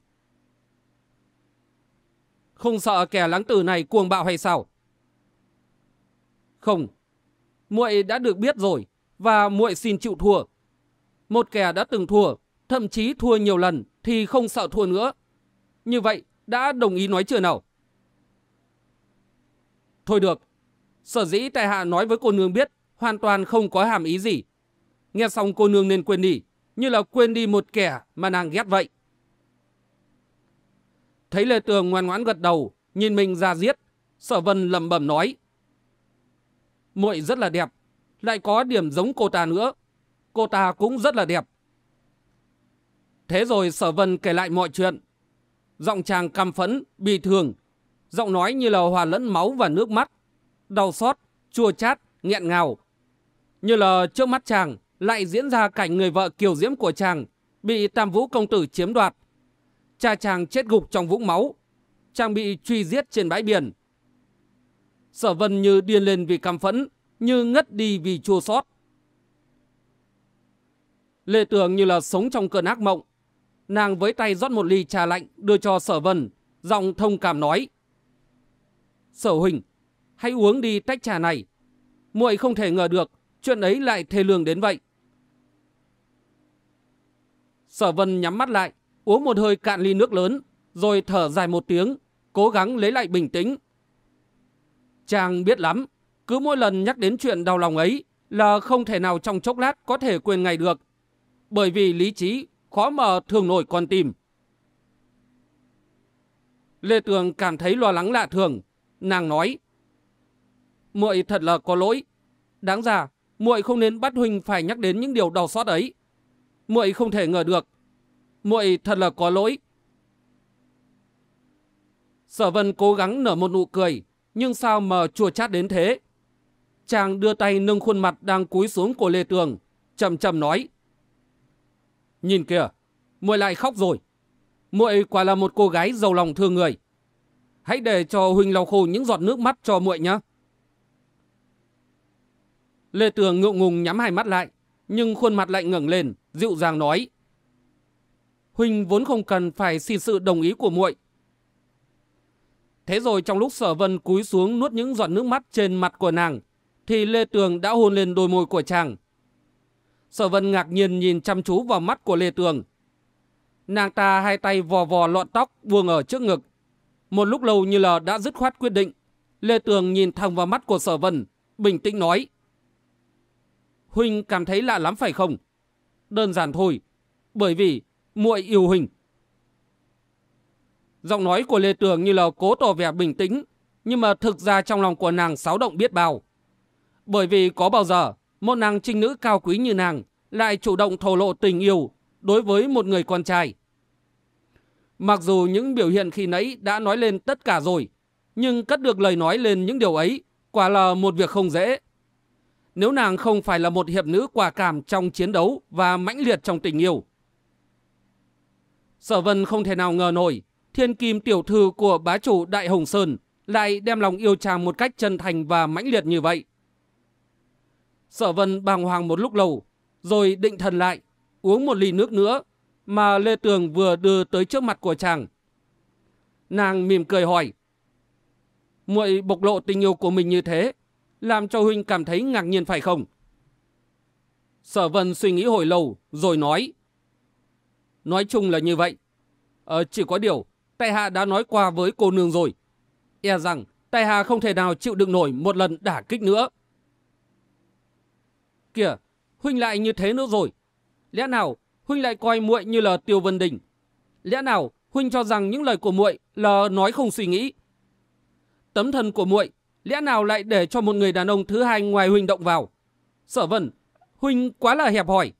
Không sợ kẻ lãng tử này cuồng bạo hay sao? Không, muội đã được biết rồi và muội xin chịu thua. Một kẻ đã từng thua, thậm chí thua nhiều lần thì không sợ thua nữa. Như vậy, đã đồng ý nói chưa nào? Thôi được, sở dĩ tại hạ nói với cô nương biết hoàn toàn không có hàm ý gì. Nghe xong cô nương nên quên đi, như là quên đi một kẻ mà nàng ghét vậy. Thấy Lê Tường ngoan ngoãn gật đầu, nhìn mình ra giết, sở vân lẩm bẩm nói. muội rất là đẹp, lại có điểm giống cô ta nữa. Cô ta cũng rất là đẹp. Thế rồi sở vân kể lại mọi chuyện. Giọng chàng căm phẫn, bị thường. Giọng nói như là hòa lẫn máu và nước mắt. Đau xót, chua chát, nghẹn ngào. Như là trước mắt chàng lại diễn ra cảnh người vợ kiều diễm của chàng bị tam vũ công tử chiếm đoạt. Cha chàng chết gục trong vũng máu. Chàng bị truy giết trên bãi biển. Sở vân như điên lên vì căm phẫn, như ngất đi vì chua xót. Lê Tường như là sống trong cơn ác mộng. Nàng với tay rót một ly trà lạnh đưa cho sở vân, giọng thông cảm nói. Sở huynh, hãy uống đi tách trà này. muội không thể ngờ được chuyện ấy lại thê lương đến vậy. Sở vân nhắm mắt lại, uống một hơi cạn ly nước lớn, rồi thở dài một tiếng, cố gắng lấy lại bình tĩnh. Chàng biết lắm, cứ mỗi lần nhắc đến chuyện đau lòng ấy là không thể nào trong chốc lát có thể quên ngày được. Bởi vì lý trí khó mà thường nổi con tim. Lê Tường cảm thấy lo lắng lạ thường. Nàng nói, muội thật là có lỗi. Đáng ra, muội không nên bắt Huynh phải nhắc đến những điều đau xót ấy. Muội không thể ngờ được. Muội thật là có lỗi. Sở Vân cố gắng nở một nụ cười, nhưng sao mà chua chát đến thế? Chàng đưa tay nâng khuôn mặt đang cúi xuống của Lê Tường, chậm chậm nói. Nhìn kìa, muội lại khóc rồi. Muội quả là một cô gái giàu lòng thương người. Hãy để cho huynh lau khô những giọt nước mắt cho muội nhé. Lê Tường ngượng ngùng nhắm hai mắt lại, nhưng khuôn mặt lại ngẩng lên, dịu dàng nói: "Huynh vốn không cần phải xin sự đồng ý của muội." Thế rồi trong lúc Sở Vân cúi xuống nuốt những giọt nước mắt trên mặt của nàng, thì Lê Tường đã hôn lên đôi môi của chàng. Sở Vân ngạc nhiên nhìn chăm chú vào mắt của Lê Tường. Nàng ta hai tay vò vò lọn tóc buông ở trước ngực. Một lúc lâu như là đã dứt khoát quyết định. Lê Tường nhìn thẳng vào mắt của Sở Vân, bình tĩnh nói. Huynh cảm thấy lạ lắm phải không? Đơn giản thôi, bởi vì muội yêu hình Giọng nói của Lê Tường như là cố tỏ vẻ bình tĩnh, nhưng mà thực ra trong lòng của nàng xáo động biết bao. Bởi vì có bao giờ một nàng trinh nữ cao quý như nàng lại chủ động thổ lộ tình yêu đối với một người con trai. Mặc dù những biểu hiện khi nãy đã nói lên tất cả rồi, nhưng cất được lời nói lên những điều ấy quả là một việc không dễ. Nếu nàng không phải là một hiệp nữ quả cảm trong chiến đấu và mãnh liệt trong tình yêu. Sở Vân không thể nào ngờ nổi, thiên kim tiểu thư của bá chủ Đại Hồng Sơn lại đem lòng yêu chàng một cách chân thành và mãnh liệt như vậy. Sở Vân bàng hoàng một lúc lâu, rồi định thần lại, uống một ly nước nữa mà Lê Tường vừa đưa tới trước mặt của chàng. Nàng mỉm cười hỏi, muội bộc lộ tình yêu của mình như thế, làm cho huynh cảm thấy ngạc nhiên phải không? Sở Vân suy nghĩ hồi lâu, rồi nói, nói chung là như vậy. Ờ, chỉ có điều, Tài Hạ đã nói qua với cô nương rồi. E rằng Tài Hạ không thể nào chịu đựng nổi một lần đả kích nữa. Kìa, Huynh lại như thế nữa rồi. Lẽ nào Huynh lại coi muội như là Tiêu Vân Đình? Lẽ nào Huynh cho rằng những lời của muội là nói không suy nghĩ? Tấm thân của muội lẽ nào lại để cho một người đàn ông thứ hai ngoài Huynh động vào? Sở Vân, Huynh quá là hẹp hòi.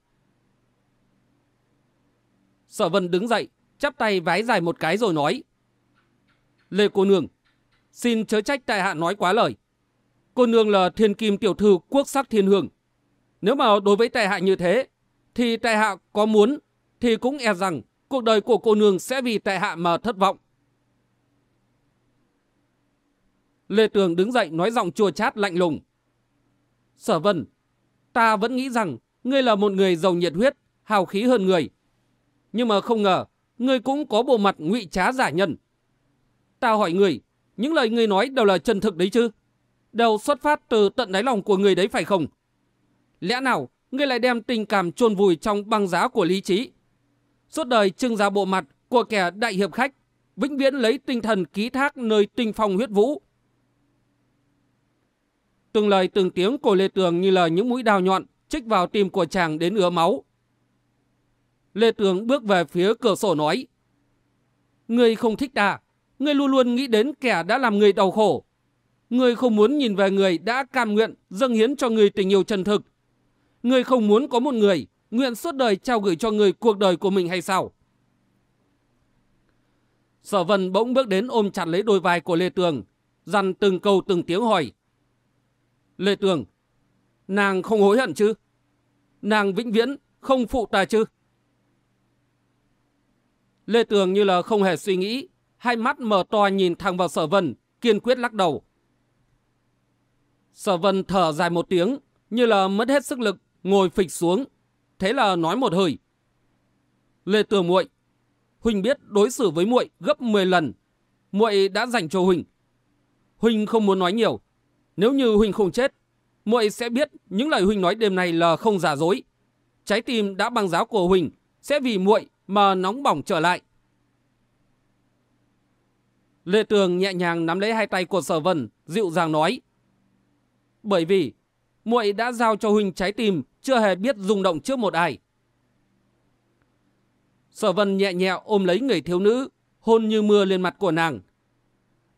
Sở Vân đứng dậy, chắp tay vái dài một cái rồi nói. Lê cô nương, xin chớ trách tại hạ nói quá lời. Cô nương là thiên kim tiểu thư quốc sắc thiên hương. Nếu mà đối với tại hạ như thế, thì tại hạ có muốn, thì cũng e rằng cuộc đời của cô nương sẽ vì tại hạ mà thất vọng. Lê Tường đứng dậy nói giọng chua chát lạnh lùng. Sở Vân, ta vẫn nghĩ rằng ngươi là một người giàu nhiệt huyết, hào khí hơn người. Nhưng mà không ngờ, ngươi cũng có bộ mặt ngụy trá giả nhân. Ta hỏi ngươi, những lời ngươi nói đều là chân thực đấy chứ? Đều xuất phát từ tận đáy lòng của người đấy phải không? Lẽ nào ngươi lại đem tình cảm chôn vùi trong băng giá của lý trí? Suốt đời trưng ra bộ mặt của kẻ đại hiệp khách, vĩnh viễn lấy tinh thần ký thác nơi tinh phong huyết vũ. Từng lời từng tiếng của Lê Tường như là những mũi đào nhọn chích vào tim của chàng đến ứa máu. Lê Tường bước về phía cửa sổ nói. Ngươi không thích ta, ngươi luôn luôn nghĩ đến kẻ đã làm người đau khổ. Ngươi không muốn nhìn về người đã cam nguyện dâng hiến cho người tình yêu chân thực. Ngươi không muốn có một người nguyện suốt đời trao gửi cho người cuộc đời của mình hay sao? Sở Vân bỗng bước đến ôm chặt lấy đôi vai của Lê Tường, dằn từng câu từng tiếng hỏi. Lê Tường, nàng không hối hận chứ? Nàng vĩnh viễn không phụ ta chứ? Lê Tường như là không hề suy nghĩ, hai mắt mở to nhìn thẳng vào sở vân, kiên quyết lắc đầu. Sở vân thở dài một tiếng, như là mất hết sức lực, ngồi phịch xuống. Thế là nói một hơi. Lê Tường muội, Huỳnh biết đối xử với muội gấp 10 lần. muội đã dành cho Huỳnh. Huỳnh không muốn nói nhiều. Nếu như Huỳnh không chết, muội sẽ biết những lời Huỳnh nói đêm nay là không giả dối. Trái tim đã băng giáo của Huỳnh sẽ vì muội mà nóng bỏng trở lại. Lê Tường nhẹ nhàng nắm lấy hai tay của Sở Vân, dịu dàng nói. Bởi vì, muội đã giao cho huynh trái tim, chưa hề biết rung động trước một ai. Sở Vân nhẹ nhẹ ôm lấy người thiếu nữ, hôn như mưa lên mặt của nàng.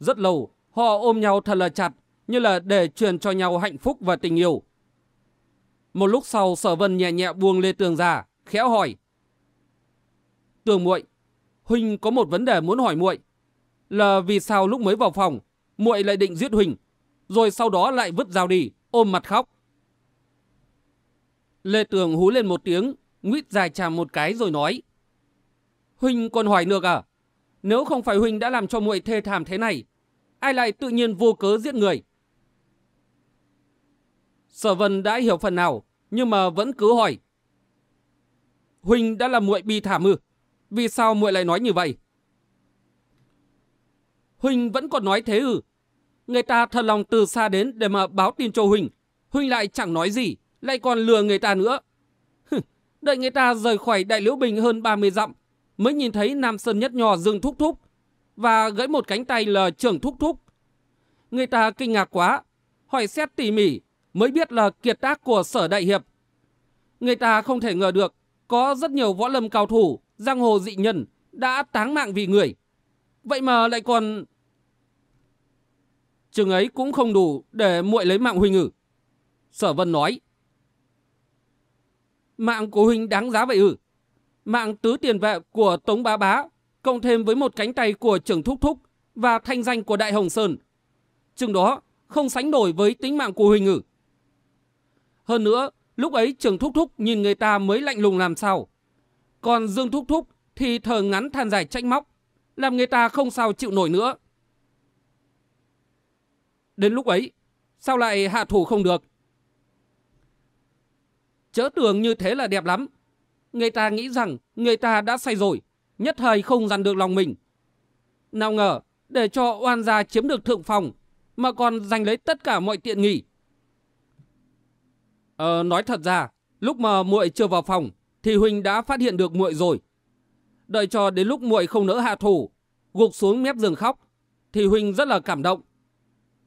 Rất lâu, họ ôm nhau thật là chặt, như là để truyền cho nhau hạnh phúc và tình yêu. Một lúc sau Sở Vân nhẹ nhẹ buông Lê Tường ra, khéo hỏi. Tường muội, huynh có một vấn đề muốn hỏi muội, là vì sao lúc mới vào phòng, muội lại định giết huynh, rồi sau đó lại vứt dao đi, ôm mặt khóc. Lê Tường hú lên một tiếng, nguyết dài chàm một cái rồi nói: "Huynh còn hỏi được à? Nếu không phải huynh đã làm cho muội thê thảm thế này, ai lại tự nhiên vô cớ giết người?" Sở Vân đã hiểu phần nào, nhưng mà vẫn cứ hỏi: "Huynh đã làm muội bi thảm ư?" Vì sao muội lại nói như vậy? Huynh vẫn còn nói thế ư? Người ta thật lòng từ xa đến để mà báo tin cho Huynh. Huynh lại chẳng nói gì, lại còn lừa người ta nữa. Đợi người ta rời khỏi Đại Liễu Bình hơn 30 dặm, mới nhìn thấy Nam Sơn Nhất Nhò dừng thúc thúc, và gãy một cánh tay là trưởng thúc thúc. Người ta kinh ngạc quá, hỏi xét tỉ mỉ, mới biết là kiệt tác của sở đại hiệp. Người ta không thể ngờ được, có rất nhiều võ lâm cao thủ giang hồ dị nhân đã táng mạng vì người. Vậy mà lại còn... Chừng ấy cũng không đủ để muội lấy mạng huynh ử. Sở Vân nói. Mạng của huynh đáng giá vậy ư? Mạng tứ tiền vệ của Tống Bá Bá, cộng thêm với một cánh tay của trưởng Thúc Thúc và thanh danh của Đại Hồng Sơn. Chừng đó không sánh nổi với tính mạng của huynh ử. Hơn nữa, lúc ấy trưởng Thúc Thúc nhìn người ta mới lạnh lùng làm sao. Còn Dương Thúc Thúc thì thở ngắn than dài trách móc, làm người ta không sao chịu nổi nữa. Đến lúc ấy, sao lại hạ thủ không được? Chớ tưởng như thế là đẹp lắm. Người ta nghĩ rằng người ta đã say rồi, nhất thời không dằn được lòng mình. Nào ngờ, để cho oan gia chiếm được thượng phòng, mà còn giành lấy tất cả mọi tiện nghỉ. Ờ, nói thật ra, lúc mà muội chưa vào phòng, thì huynh đã phát hiện được muội rồi. Đợi cho đến lúc muội không nỡ hạ thủ, gục xuống mép giường khóc, thì huynh rất là cảm động.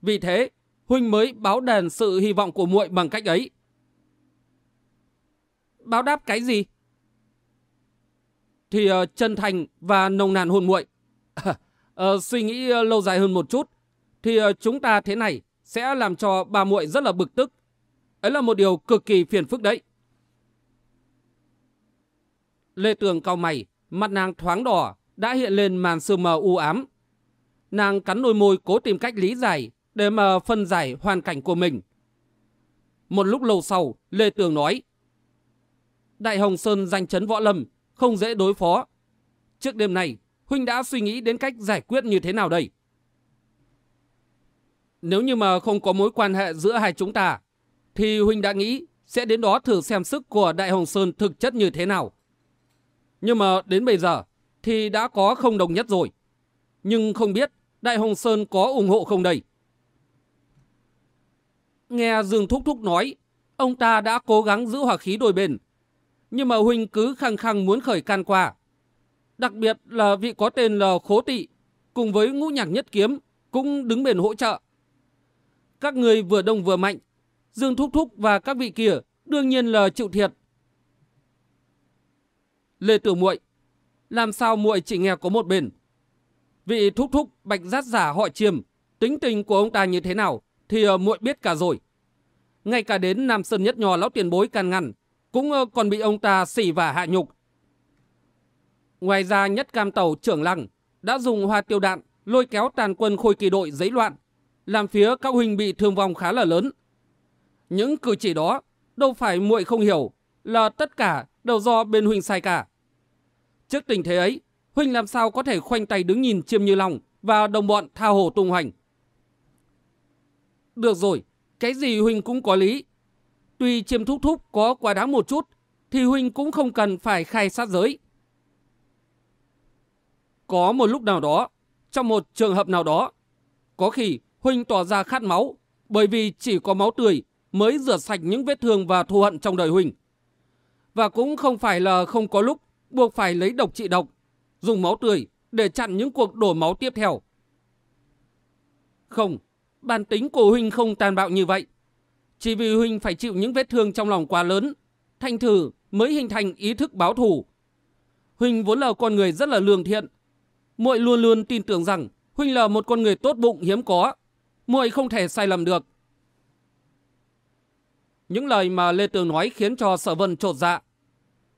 Vì thế, huynh mới báo đền sự hy vọng của muội bằng cách ấy. Báo đáp cái gì? Thì ờ, uh, chân thành và nồng nàn hôn muội. uh, suy nghĩ uh, lâu dài hơn một chút, thì uh, chúng ta thế này sẽ làm cho bà muội rất là bực tức. Ấy là một điều cực kỳ phiền phức đấy. Lê Tường cau mày, mặt nàng thoáng đỏ, đã hiện lên màn sương mờ u ám. Nàng cắn đôi môi cố tìm cách lý giải, để mà phân giải hoàn cảnh của mình. Một lúc lâu sau, Lê Tường nói, Đại Hồng Sơn danh chấn võ lâm, không dễ đối phó. Trước đêm này, Huynh đã suy nghĩ đến cách giải quyết như thế nào đây? Nếu như mà không có mối quan hệ giữa hai chúng ta, thì Huynh đã nghĩ sẽ đến đó thử xem sức của Đại Hồng Sơn thực chất như thế nào. Nhưng mà đến bây giờ thì đã có không đồng nhất rồi. Nhưng không biết Đại Hồng Sơn có ủng hộ không đây? Nghe Dương Thúc Thúc nói, ông ta đã cố gắng giữ hòa khí đôi bên. Nhưng mà Huynh cứ khăng khăng muốn khởi can qua. Đặc biệt là vị có tên là Khố Tị, cùng với ngũ nhạc nhất kiếm, cũng đứng bên hỗ trợ. Các người vừa đông vừa mạnh, Dương Thúc Thúc và các vị kia đương nhiên là chịu thiệt. Lê Tử muội làm sao muội chỉ nghe có một bên? Vị Thúc Thúc bạch giác giả họ chiêm, tính tình của ông ta như thế nào thì ờ, muội biết cả rồi. Ngay cả đến Nam Sơn Nhất Nhò lão tiền bối can ngăn, cũng ờ, còn bị ông ta xỉ và hạ nhục. Ngoài ra nhất cam tàu trưởng lăng đã dùng hoa tiêu đạn lôi kéo tàn quân khôi kỳ đội giấy loạn, làm phía các huynh bị thương vong khá là lớn. Những cử chỉ đó đâu phải muội không hiểu là tất cả đều do bên huynh sai cả. Trước tình thế ấy, huynh làm sao có thể khoanh tay đứng nhìn chiêm như lòng và đồng bọn tha hồ tung hoành. Được rồi, cái gì huynh cũng có lý. Tuy chiêm thúc thúc có quá đáng một chút, thì huynh cũng không cần phải khai sát giới. Có một lúc nào đó, trong một trường hợp nào đó, có khi huynh tỏ ra khát máu, bởi vì chỉ có máu tươi mới rửa sạch những vết thương và thù hận trong đời huynh. Và cũng không phải là không có lúc buộc phải lấy độc trị độc, dùng máu tươi để chặn những cuộc đổ máu tiếp theo. Không, bản tính của huynh không tàn bạo như vậy. Chỉ vì huynh phải chịu những vết thương trong lòng quá lớn, thành thử mới hình thành ý thức báo thù. Huynh vốn là con người rất là lương thiện. Muội luôn luôn tin tưởng rằng huynh là một con người tốt bụng hiếm có. Muội không thể sai lầm được. Những lời mà Lê Tường nói khiến cho Sở Vân trột dạ.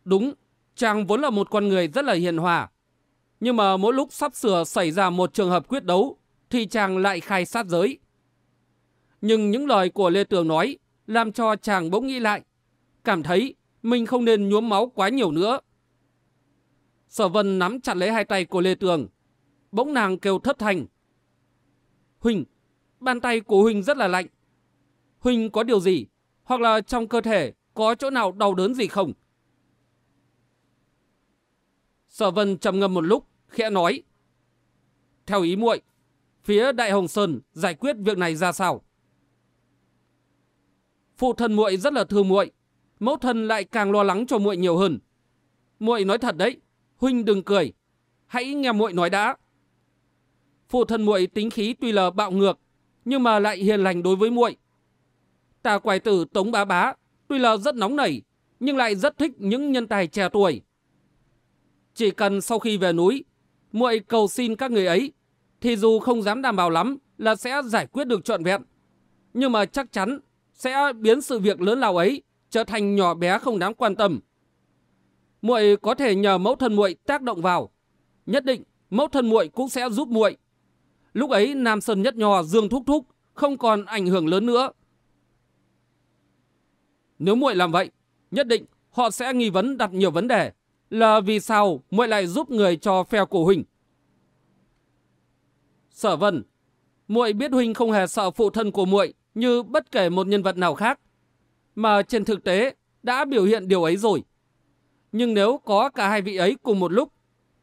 Đúng, chàng vốn là một con người rất là hiền hòa. Nhưng mà mỗi lúc sắp sửa xảy ra một trường hợp quyết đấu, thì chàng lại khai sát giới. Nhưng những lời của Lê Tường nói làm cho chàng bỗng nghĩ lại, cảm thấy mình không nên nhuốm máu quá nhiều nữa. Sở Vân nắm chặt lấy hai tay của Lê Tường, bỗng nàng kêu thất thành. Huỳnh, bàn tay của Huỳnh rất là lạnh. Huỳnh có điều gì hoặc là trong cơ thể có chỗ nào đau đớn gì không? Sở Vân trầm ngâm một lúc, khẽ nói. Theo ý muội, phía Đại Hồng Sơn giải quyết việc này ra sao? Phụ thân muội rất là thương muội, mẫu thân lại càng lo lắng cho muội nhiều hơn. Muội nói thật đấy, huynh đừng cười, hãy nghe muội nói đã. Phụ thân muội tính khí tuy là bạo ngược, nhưng mà lại hiền lành đối với muội. Tà quài tử Tống Bá Bá tuy là rất nóng nảy, nhưng lại rất thích những nhân tài trẻ tuổi. Chỉ cần sau khi về núi, muội cầu xin các người ấy, thì dù không dám đảm bảo lắm là sẽ giải quyết được trọn vẹn. Nhưng mà chắc chắn sẽ biến sự việc lớn lao ấy trở thành nhỏ bé không đáng quan tâm. Muội có thể nhờ mẫu thân muội tác động vào, nhất định mẫu thân muội cũng sẽ giúp muội. Lúc ấy Nam Sơn Nhất Nhò Dương Thúc Thúc không còn ảnh hưởng lớn nữa. Nếu muội làm vậy, nhất định họ sẽ nghi vấn đặt nhiều vấn đề là vì sao muội lại giúp người cho phe của huynh. Sở Vân, muội biết huynh không hề sợ phụ thân của muội như bất kể một nhân vật nào khác, mà trên thực tế đã biểu hiện điều ấy rồi. Nhưng nếu có cả hai vị ấy cùng một lúc,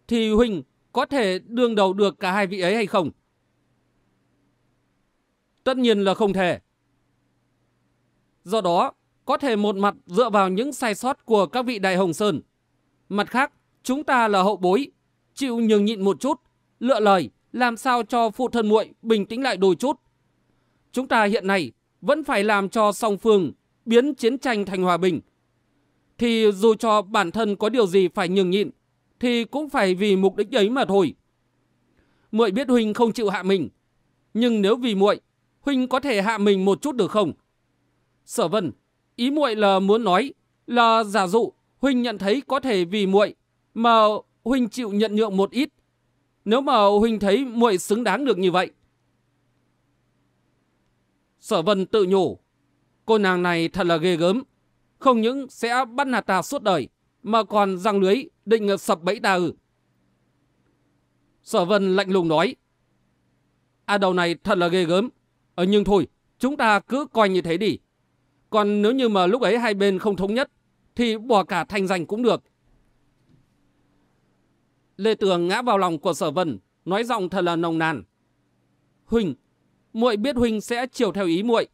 thì huynh có thể đương đầu được cả hai vị ấy hay không? Tất nhiên là không thể. Do đó, có thể một mặt dựa vào những sai sót của các vị đại hồng sơn. Mặt khác, chúng ta là hậu bối, chịu nhường nhịn một chút, lựa lời, làm sao cho phụ thân muội bình tĩnh lại đôi chút. Chúng ta hiện nay vẫn phải làm cho song phương biến chiến tranh thành hòa bình. Thì dù cho bản thân có điều gì phải nhường nhịn, thì cũng phải vì mục đích ấy mà thôi. Muội biết huynh không chịu hạ mình, nhưng nếu vì muội, huynh có thể hạ mình một chút được không? Sở Vân, Ý muội là muốn nói là giả dụ huynh nhận thấy có thể vì muội mà huynh chịu nhận nhượng một ít. Nếu mà huynh thấy muội xứng đáng được như vậy. Sở vân tự nhủ. Cô nàng này thật là ghê gớm. Không những sẽ bắt nạt ta suốt đời, mà còn răng lưới định sập bẫy ta ư. Sở vân lạnh lùng nói. À đầu này thật là ghê gớm. Ờ nhưng thôi, chúng ta cứ coi như thế đi. Còn nếu như mà lúc ấy hai bên không thống nhất, thì bỏ cả thanh danh cũng được. Lê Tường ngã vào lòng của sở vân, nói giọng thật là nồng nàn. Huỳnh, muội biết Huỳnh sẽ chiều theo ý muội.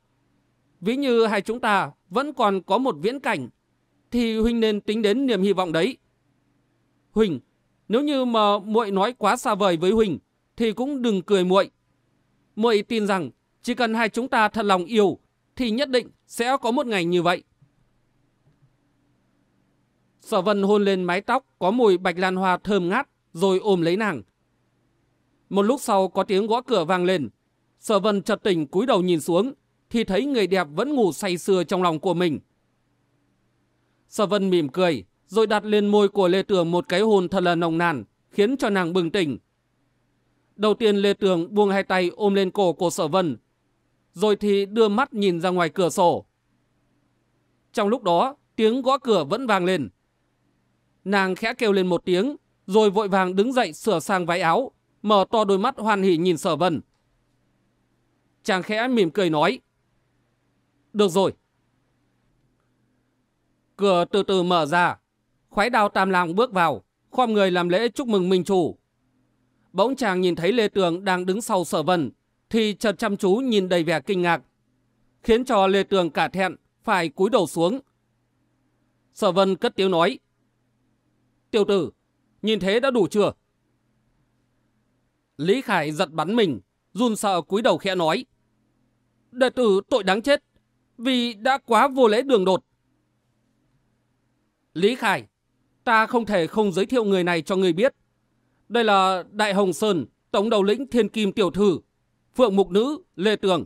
Ví như hai chúng ta vẫn còn có một viễn cảnh, thì Huỳnh nên tính đến niềm hy vọng đấy. Huỳnh, nếu như mà muội nói quá xa vời với Huỳnh, thì cũng đừng cười muội. Muội tin rằng chỉ cần hai chúng ta thật lòng yêu, thì nhất định sẽ có một ngày như vậy. Sở vân hôn lên mái tóc có mùi bạch lan hoa thơm ngát, rồi ôm lấy nàng. Một lúc sau có tiếng gõ cửa vang lên. Sở vân chợt tỉnh cúi đầu nhìn xuống, thì thấy người đẹp vẫn ngủ say sưa trong lòng của mình. Sở vân mỉm cười, rồi đặt lên môi của Lê Tường một cái hôn thật là nồng nàn, khiến cho nàng bừng tỉnh. Đầu tiên Lê Tường buông hai tay ôm lên cổ của sở vân, rồi thì đưa mắt nhìn ra ngoài cửa sổ. Trong lúc đó, tiếng gõ cửa vẫn vang lên. Nàng khẽ kêu lên một tiếng, rồi vội vàng đứng dậy sửa sang váy áo, mở to đôi mắt hoan hỉ nhìn sở vân. Chàng khẽ mỉm cười nói. Được rồi. Cửa từ từ mở ra, khoái đào tam lang bước vào, khom người làm lễ chúc mừng minh chủ. Bỗng chàng nhìn thấy Lê Tường đang đứng sau sở vân, thì chợt chăm chú nhìn đầy vẻ kinh ngạc, khiến cho Lê Tường cả thẹn, phải cúi đầu xuống. Sở vân cất tiếng nói. Tiêu tử, nhìn thế đã đủ chưa? Lý Khải giật bắn mình, run sợ cúi đầu khẽ nói. Đệ tử tội đáng chết, vì đã quá vô lễ đường đột. Lý Khải, ta không thể không giới thiệu người này cho người biết. Đây là Đại Hồng Sơn, Tổng đầu lĩnh Thiên Kim Tiểu Thư, Phượng Mục Nữ, Lê Tường.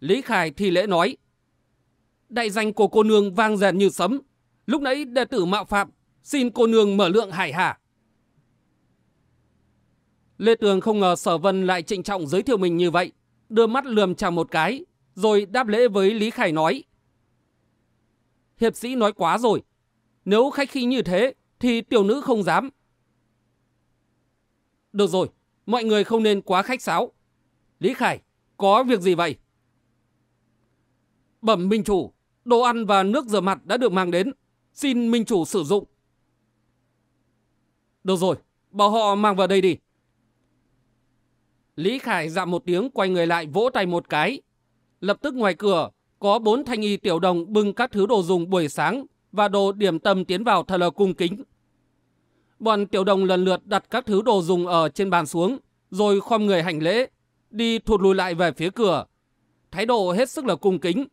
Lý Khải thì lễ nói. Đại danh của cô nương vang rèn như sấm. Lúc nãy đệ tử mạo phạm, xin cô nương mở lượng hải hà Lê Tường không ngờ Sở Vân lại trịnh trọng giới thiệu mình như vậy, đưa mắt lườm chàng một cái, rồi đáp lễ với Lý Khải nói. Hiệp sĩ nói quá rồi, nếu khách khí như thế thì tiểu nữ không dám. Được rồi, mọi người không nên quá khách sáo. Lý Khải, có việc gì vậy? Bẩm Minh Chủ, đồ ăn và nước rửa mặt đã được mang đến. Xin Minh Chủ sử dụng. Được rồi, bảo họ mang vào đây đi. Lý Khải dặm một tiếng quay người lại vỗ tay một cái. Lập tức ngoài cửa, có bốn thanh y tiểu đồng bưng các thứ đồ dùng buổi sáng và đồ điểm tâm tiến vào thật là cung kính. Bọn tiểu đồng lần lượt đặt các thứ đồ dùng ở trên bàn xuống, rồi khom người hành lễ, đi thụt lùi lại về phía cửa. Thái độ hết sức là cung kính.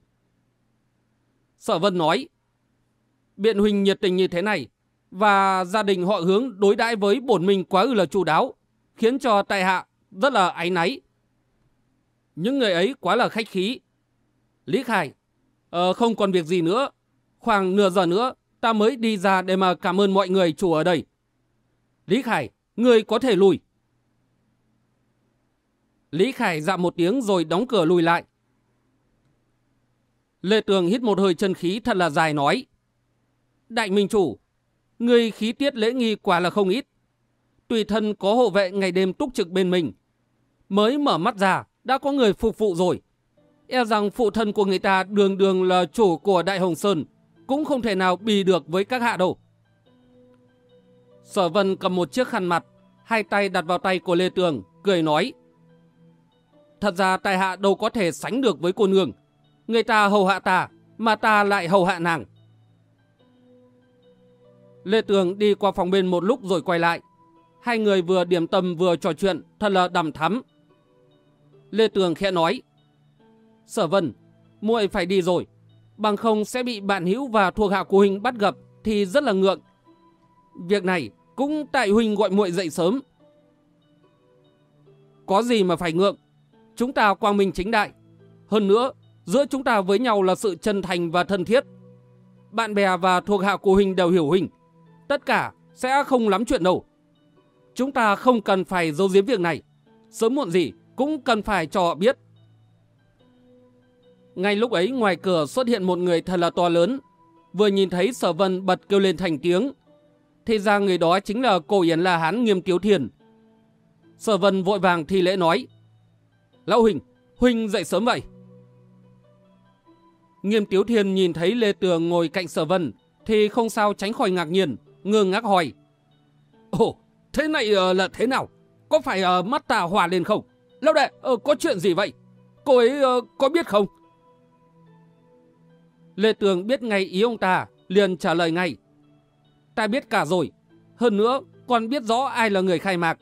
Sở Vân nói, biện huynh nhiệt tình như thế này, và gia đình họ hướng đối đãi với bổn mình quá ư là chu đáo, khiến cho tại hạ rất là áy náy. Những người ấy quá là khách khí. Lý Khải, ờ, không còn việc gì nữa. Khoảng nửa giờ nữa, ta mới đi ra để mà cảm ơn mọi người chủ ở đây. Lý Khải, người có thể lùi. Lý Khải dạ một tiếng rồi đóng cửa lùi lại. Lê Tường hít một hơi chân khí thật là dài nói. Đại Minh Chủ, người khí tiết lễ nghi quả là không ít. Tùy thân có hộ vệ ngày đêm túc trực bên mình. Mới mở mắt ra, đã có người phục vụ rồi. E rằng phụ thân của người ta đường đường là chủ của Đại Hồng Sơn, cũng không thể nào bì được với các hạ đâu. Sở Vân cầm một chiếc khăn mặt, hai tay đặt vào tay của Lê Tường, cười nói. Thật ra tại hạ đâu có thể sánh được với cô nương. Người ta hầu hạ ta, mà ta lại hầu hạ nàng. Lê Tường đi qua phòng bên một lúc rồi quay lại. Hai người vừa điểm tâm vừa trò chuyện, thật là đầm thắm. Lê Tường khẽ nói. Sở Vân, muội phải đi rồi. Bằng không sẽ bị bạn hữu và thuộc hạ của Huynh bắt gặp thì rất là ngượng. Việc này cũng tại Huynh gọi muội dậy sớm. Có gì mà phải ngượng. Chúng ta quang minh chính đại. Hơn nữa, giữa chúng ta với nhau là sự chân thành và thân thiết. Bạn bè và thuộc hạ của Huynh đều hiểu Huynh. Tất cả sẽ không lắm chuyện đâu. Chúng ta không cần phải giấu giếm việc này. Sớm muộn gì, cũng cần phải cho họ biết. Ngay lúc ấy ngoài cửa xuất hiện một người thật là to lớn. Vừa nhìn thấy sở vân bật kêu lên thành tiếng. Thì ra người đó chính là cổ Yến La Hán Nghiêm Tiếu Thiền. Sở vân vội vàng thi lễ nói. Lão Huỳnh, Huỳnh dậy sớm vậy. Nghiêm Tiếu Thiền nhìn thấy Lê Tường ngồi cạnh sở vân thì không sao tránh khỏi ngạc nhiên, ngơ ngác hỏi. Ồ, thế này uh, là thế nào? Có phải uh, mắt ta hòa lên không? Lão đệ, uh, có chuyện gì vậy? Cô ấy uh, có biết không? Lê Tường biết ngay ý ông ta, liền trả lời ngay. Ta biết cả rồi, hơn nữa còn biết rõ ai là người khai mạc.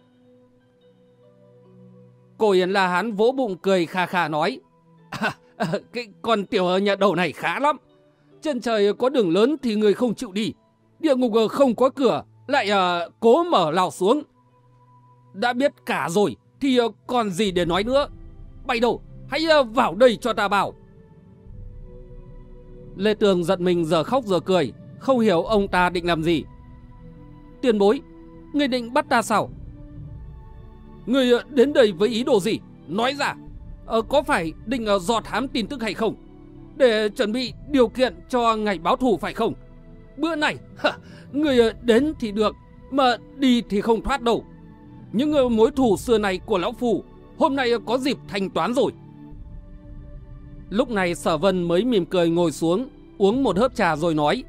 cổ Yến La Hán vỗ bụng cười khà khà nói. À, à, cái con tiểu nhà đầu này khá lắm. Chân trời có đường lớn thì người không chịu đi. Địa ngục ờ, không có cửa, lại uh, cố mở lao xuống. Đã biết cả rồi, thì uh, còn gì để nói nữa. Bay đầu hãy uh, vào đây cho ta bảo. Lê Tường giận mình giờ khóc giờ cười, không hiểu ông ta định làm gì. Tiền bối, người định bắt ta sao? Người uh, đến đây với ý đồ gì? Nói ra, uh, có phải định uh, dò thám tin tức hay không? Để chuẩn bị điều kiện cho ngày báo thù phải không? Bữa này, người ờ, đến thì được, mà đi thì không thoát đâu. Những ờ, mối thù xưa này của Lão Phù, hôm nay ờ, có dịp thanh toán rồi. Lúc này sở vân mới mỉm cười ngồi xuống, uống một hớp trà rồi nói.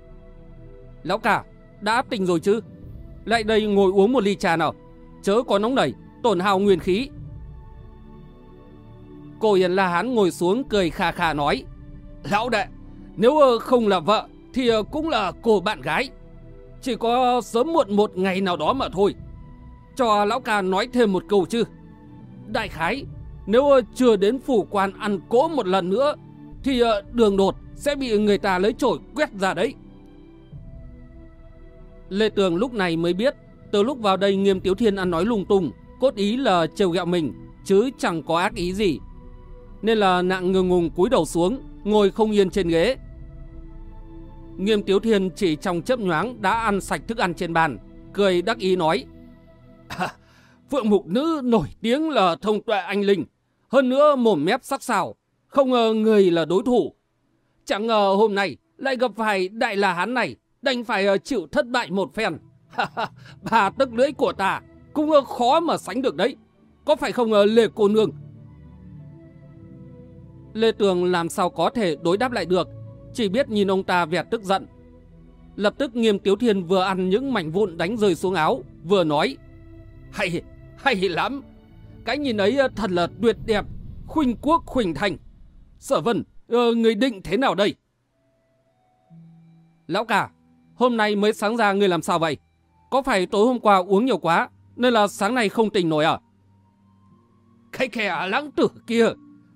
Lão cả, đã tỉnh rồi chứ? Lại đây ngồi uống một ly trà nào, chớ có nóng nảy, tổn hào nguyên khí. Cô Yên La Hán ngồi xuống cười khà khà nói. Lão đệ, nếu không là vợ thì ờ, cũng là cô bạn gái. Chỉ có sớm muộn một ngày nào đó mà thôi. Cho lão ca nói thêm một câu chứ. Đại khái, nếu ờ, chưa đến phủ quan ăn cỗ một lần nữa thì ờ, đường đột sẽ bị người ta lấy chổi quét ra đấy. Lê Tường lúc này mới biết từ lúc vào đây Nghiêm Tiếu Thiên ăn nói lung tung cốt ý là trêu ghẹo mình, chứ chẳng có ác ý gì. Nên là nặng ngừng ngùng cúi đầu xuống, ngồi không yên trên ghế. Nghiêm Tiếu Thiên chỉ trong chớp nhoáng đã ăn sạch thức ăn trên bàn, cười đắc ý nói. À, Phượng Mục Nữ nổi tiếng là thông tuệ anh linh, hơn nữa mồm mép sắc sảo, không ngờ người là đối thủ. Chẳng ngờ hôm nay lại gặp phải đại là hán này, đành phải ờ, chịu thất bại một phen. Bà tức lưỡi của ta cũng ờ, khó mà sánh được đấy. Có phải không ờ, Lê cô nương? Lê Tường làm sao có thể đối đáp lại được, chỉ biết nhìn ông ta vẻ tức giận. Lập tức nghiêm tiếu thiên vừa ăn những mảnh vụn đánh rơi xuống áo, vừa nói. Hay, hay lắm. Cái nhìn ấy ờ, thật là tuyệt đẹp, khuynh quốc khuynh thành. Sở vân, ờ, người định thế nào đây? Lão cả, hôm nay mới sáng ra người làm sao vậy? Có phải tối hôm qua uống nhiều quá nên là sáng nay không tỉnh nổi à? Cái kẻ lãng tử kia,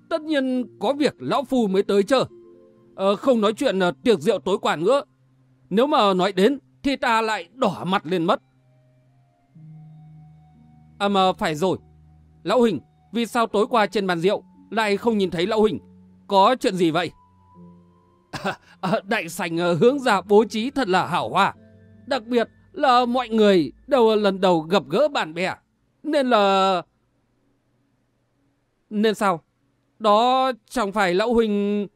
tất nhiên có việc lão phu mới tới chờ. Ờ, không nói chuyện uh, tiệc rượu tối qua nữa. Nếu mà nói đến thì ta lại đỏ mặt lên mất. À mà phải rồi. Lão Huỳnh, vì sao tối qua trên bàn rượu lại không nhìn thấy Lão Huỳnh? Có chuyện gì vậy? À, à, đại sảnh ờ, hướng ra bố trí thật là hảo hoa. Đặc biệt là mọi người đều lần đầu gặp gỡ bạn bè. Nên là... Nên sao? Đó chẳng phải lão huynh...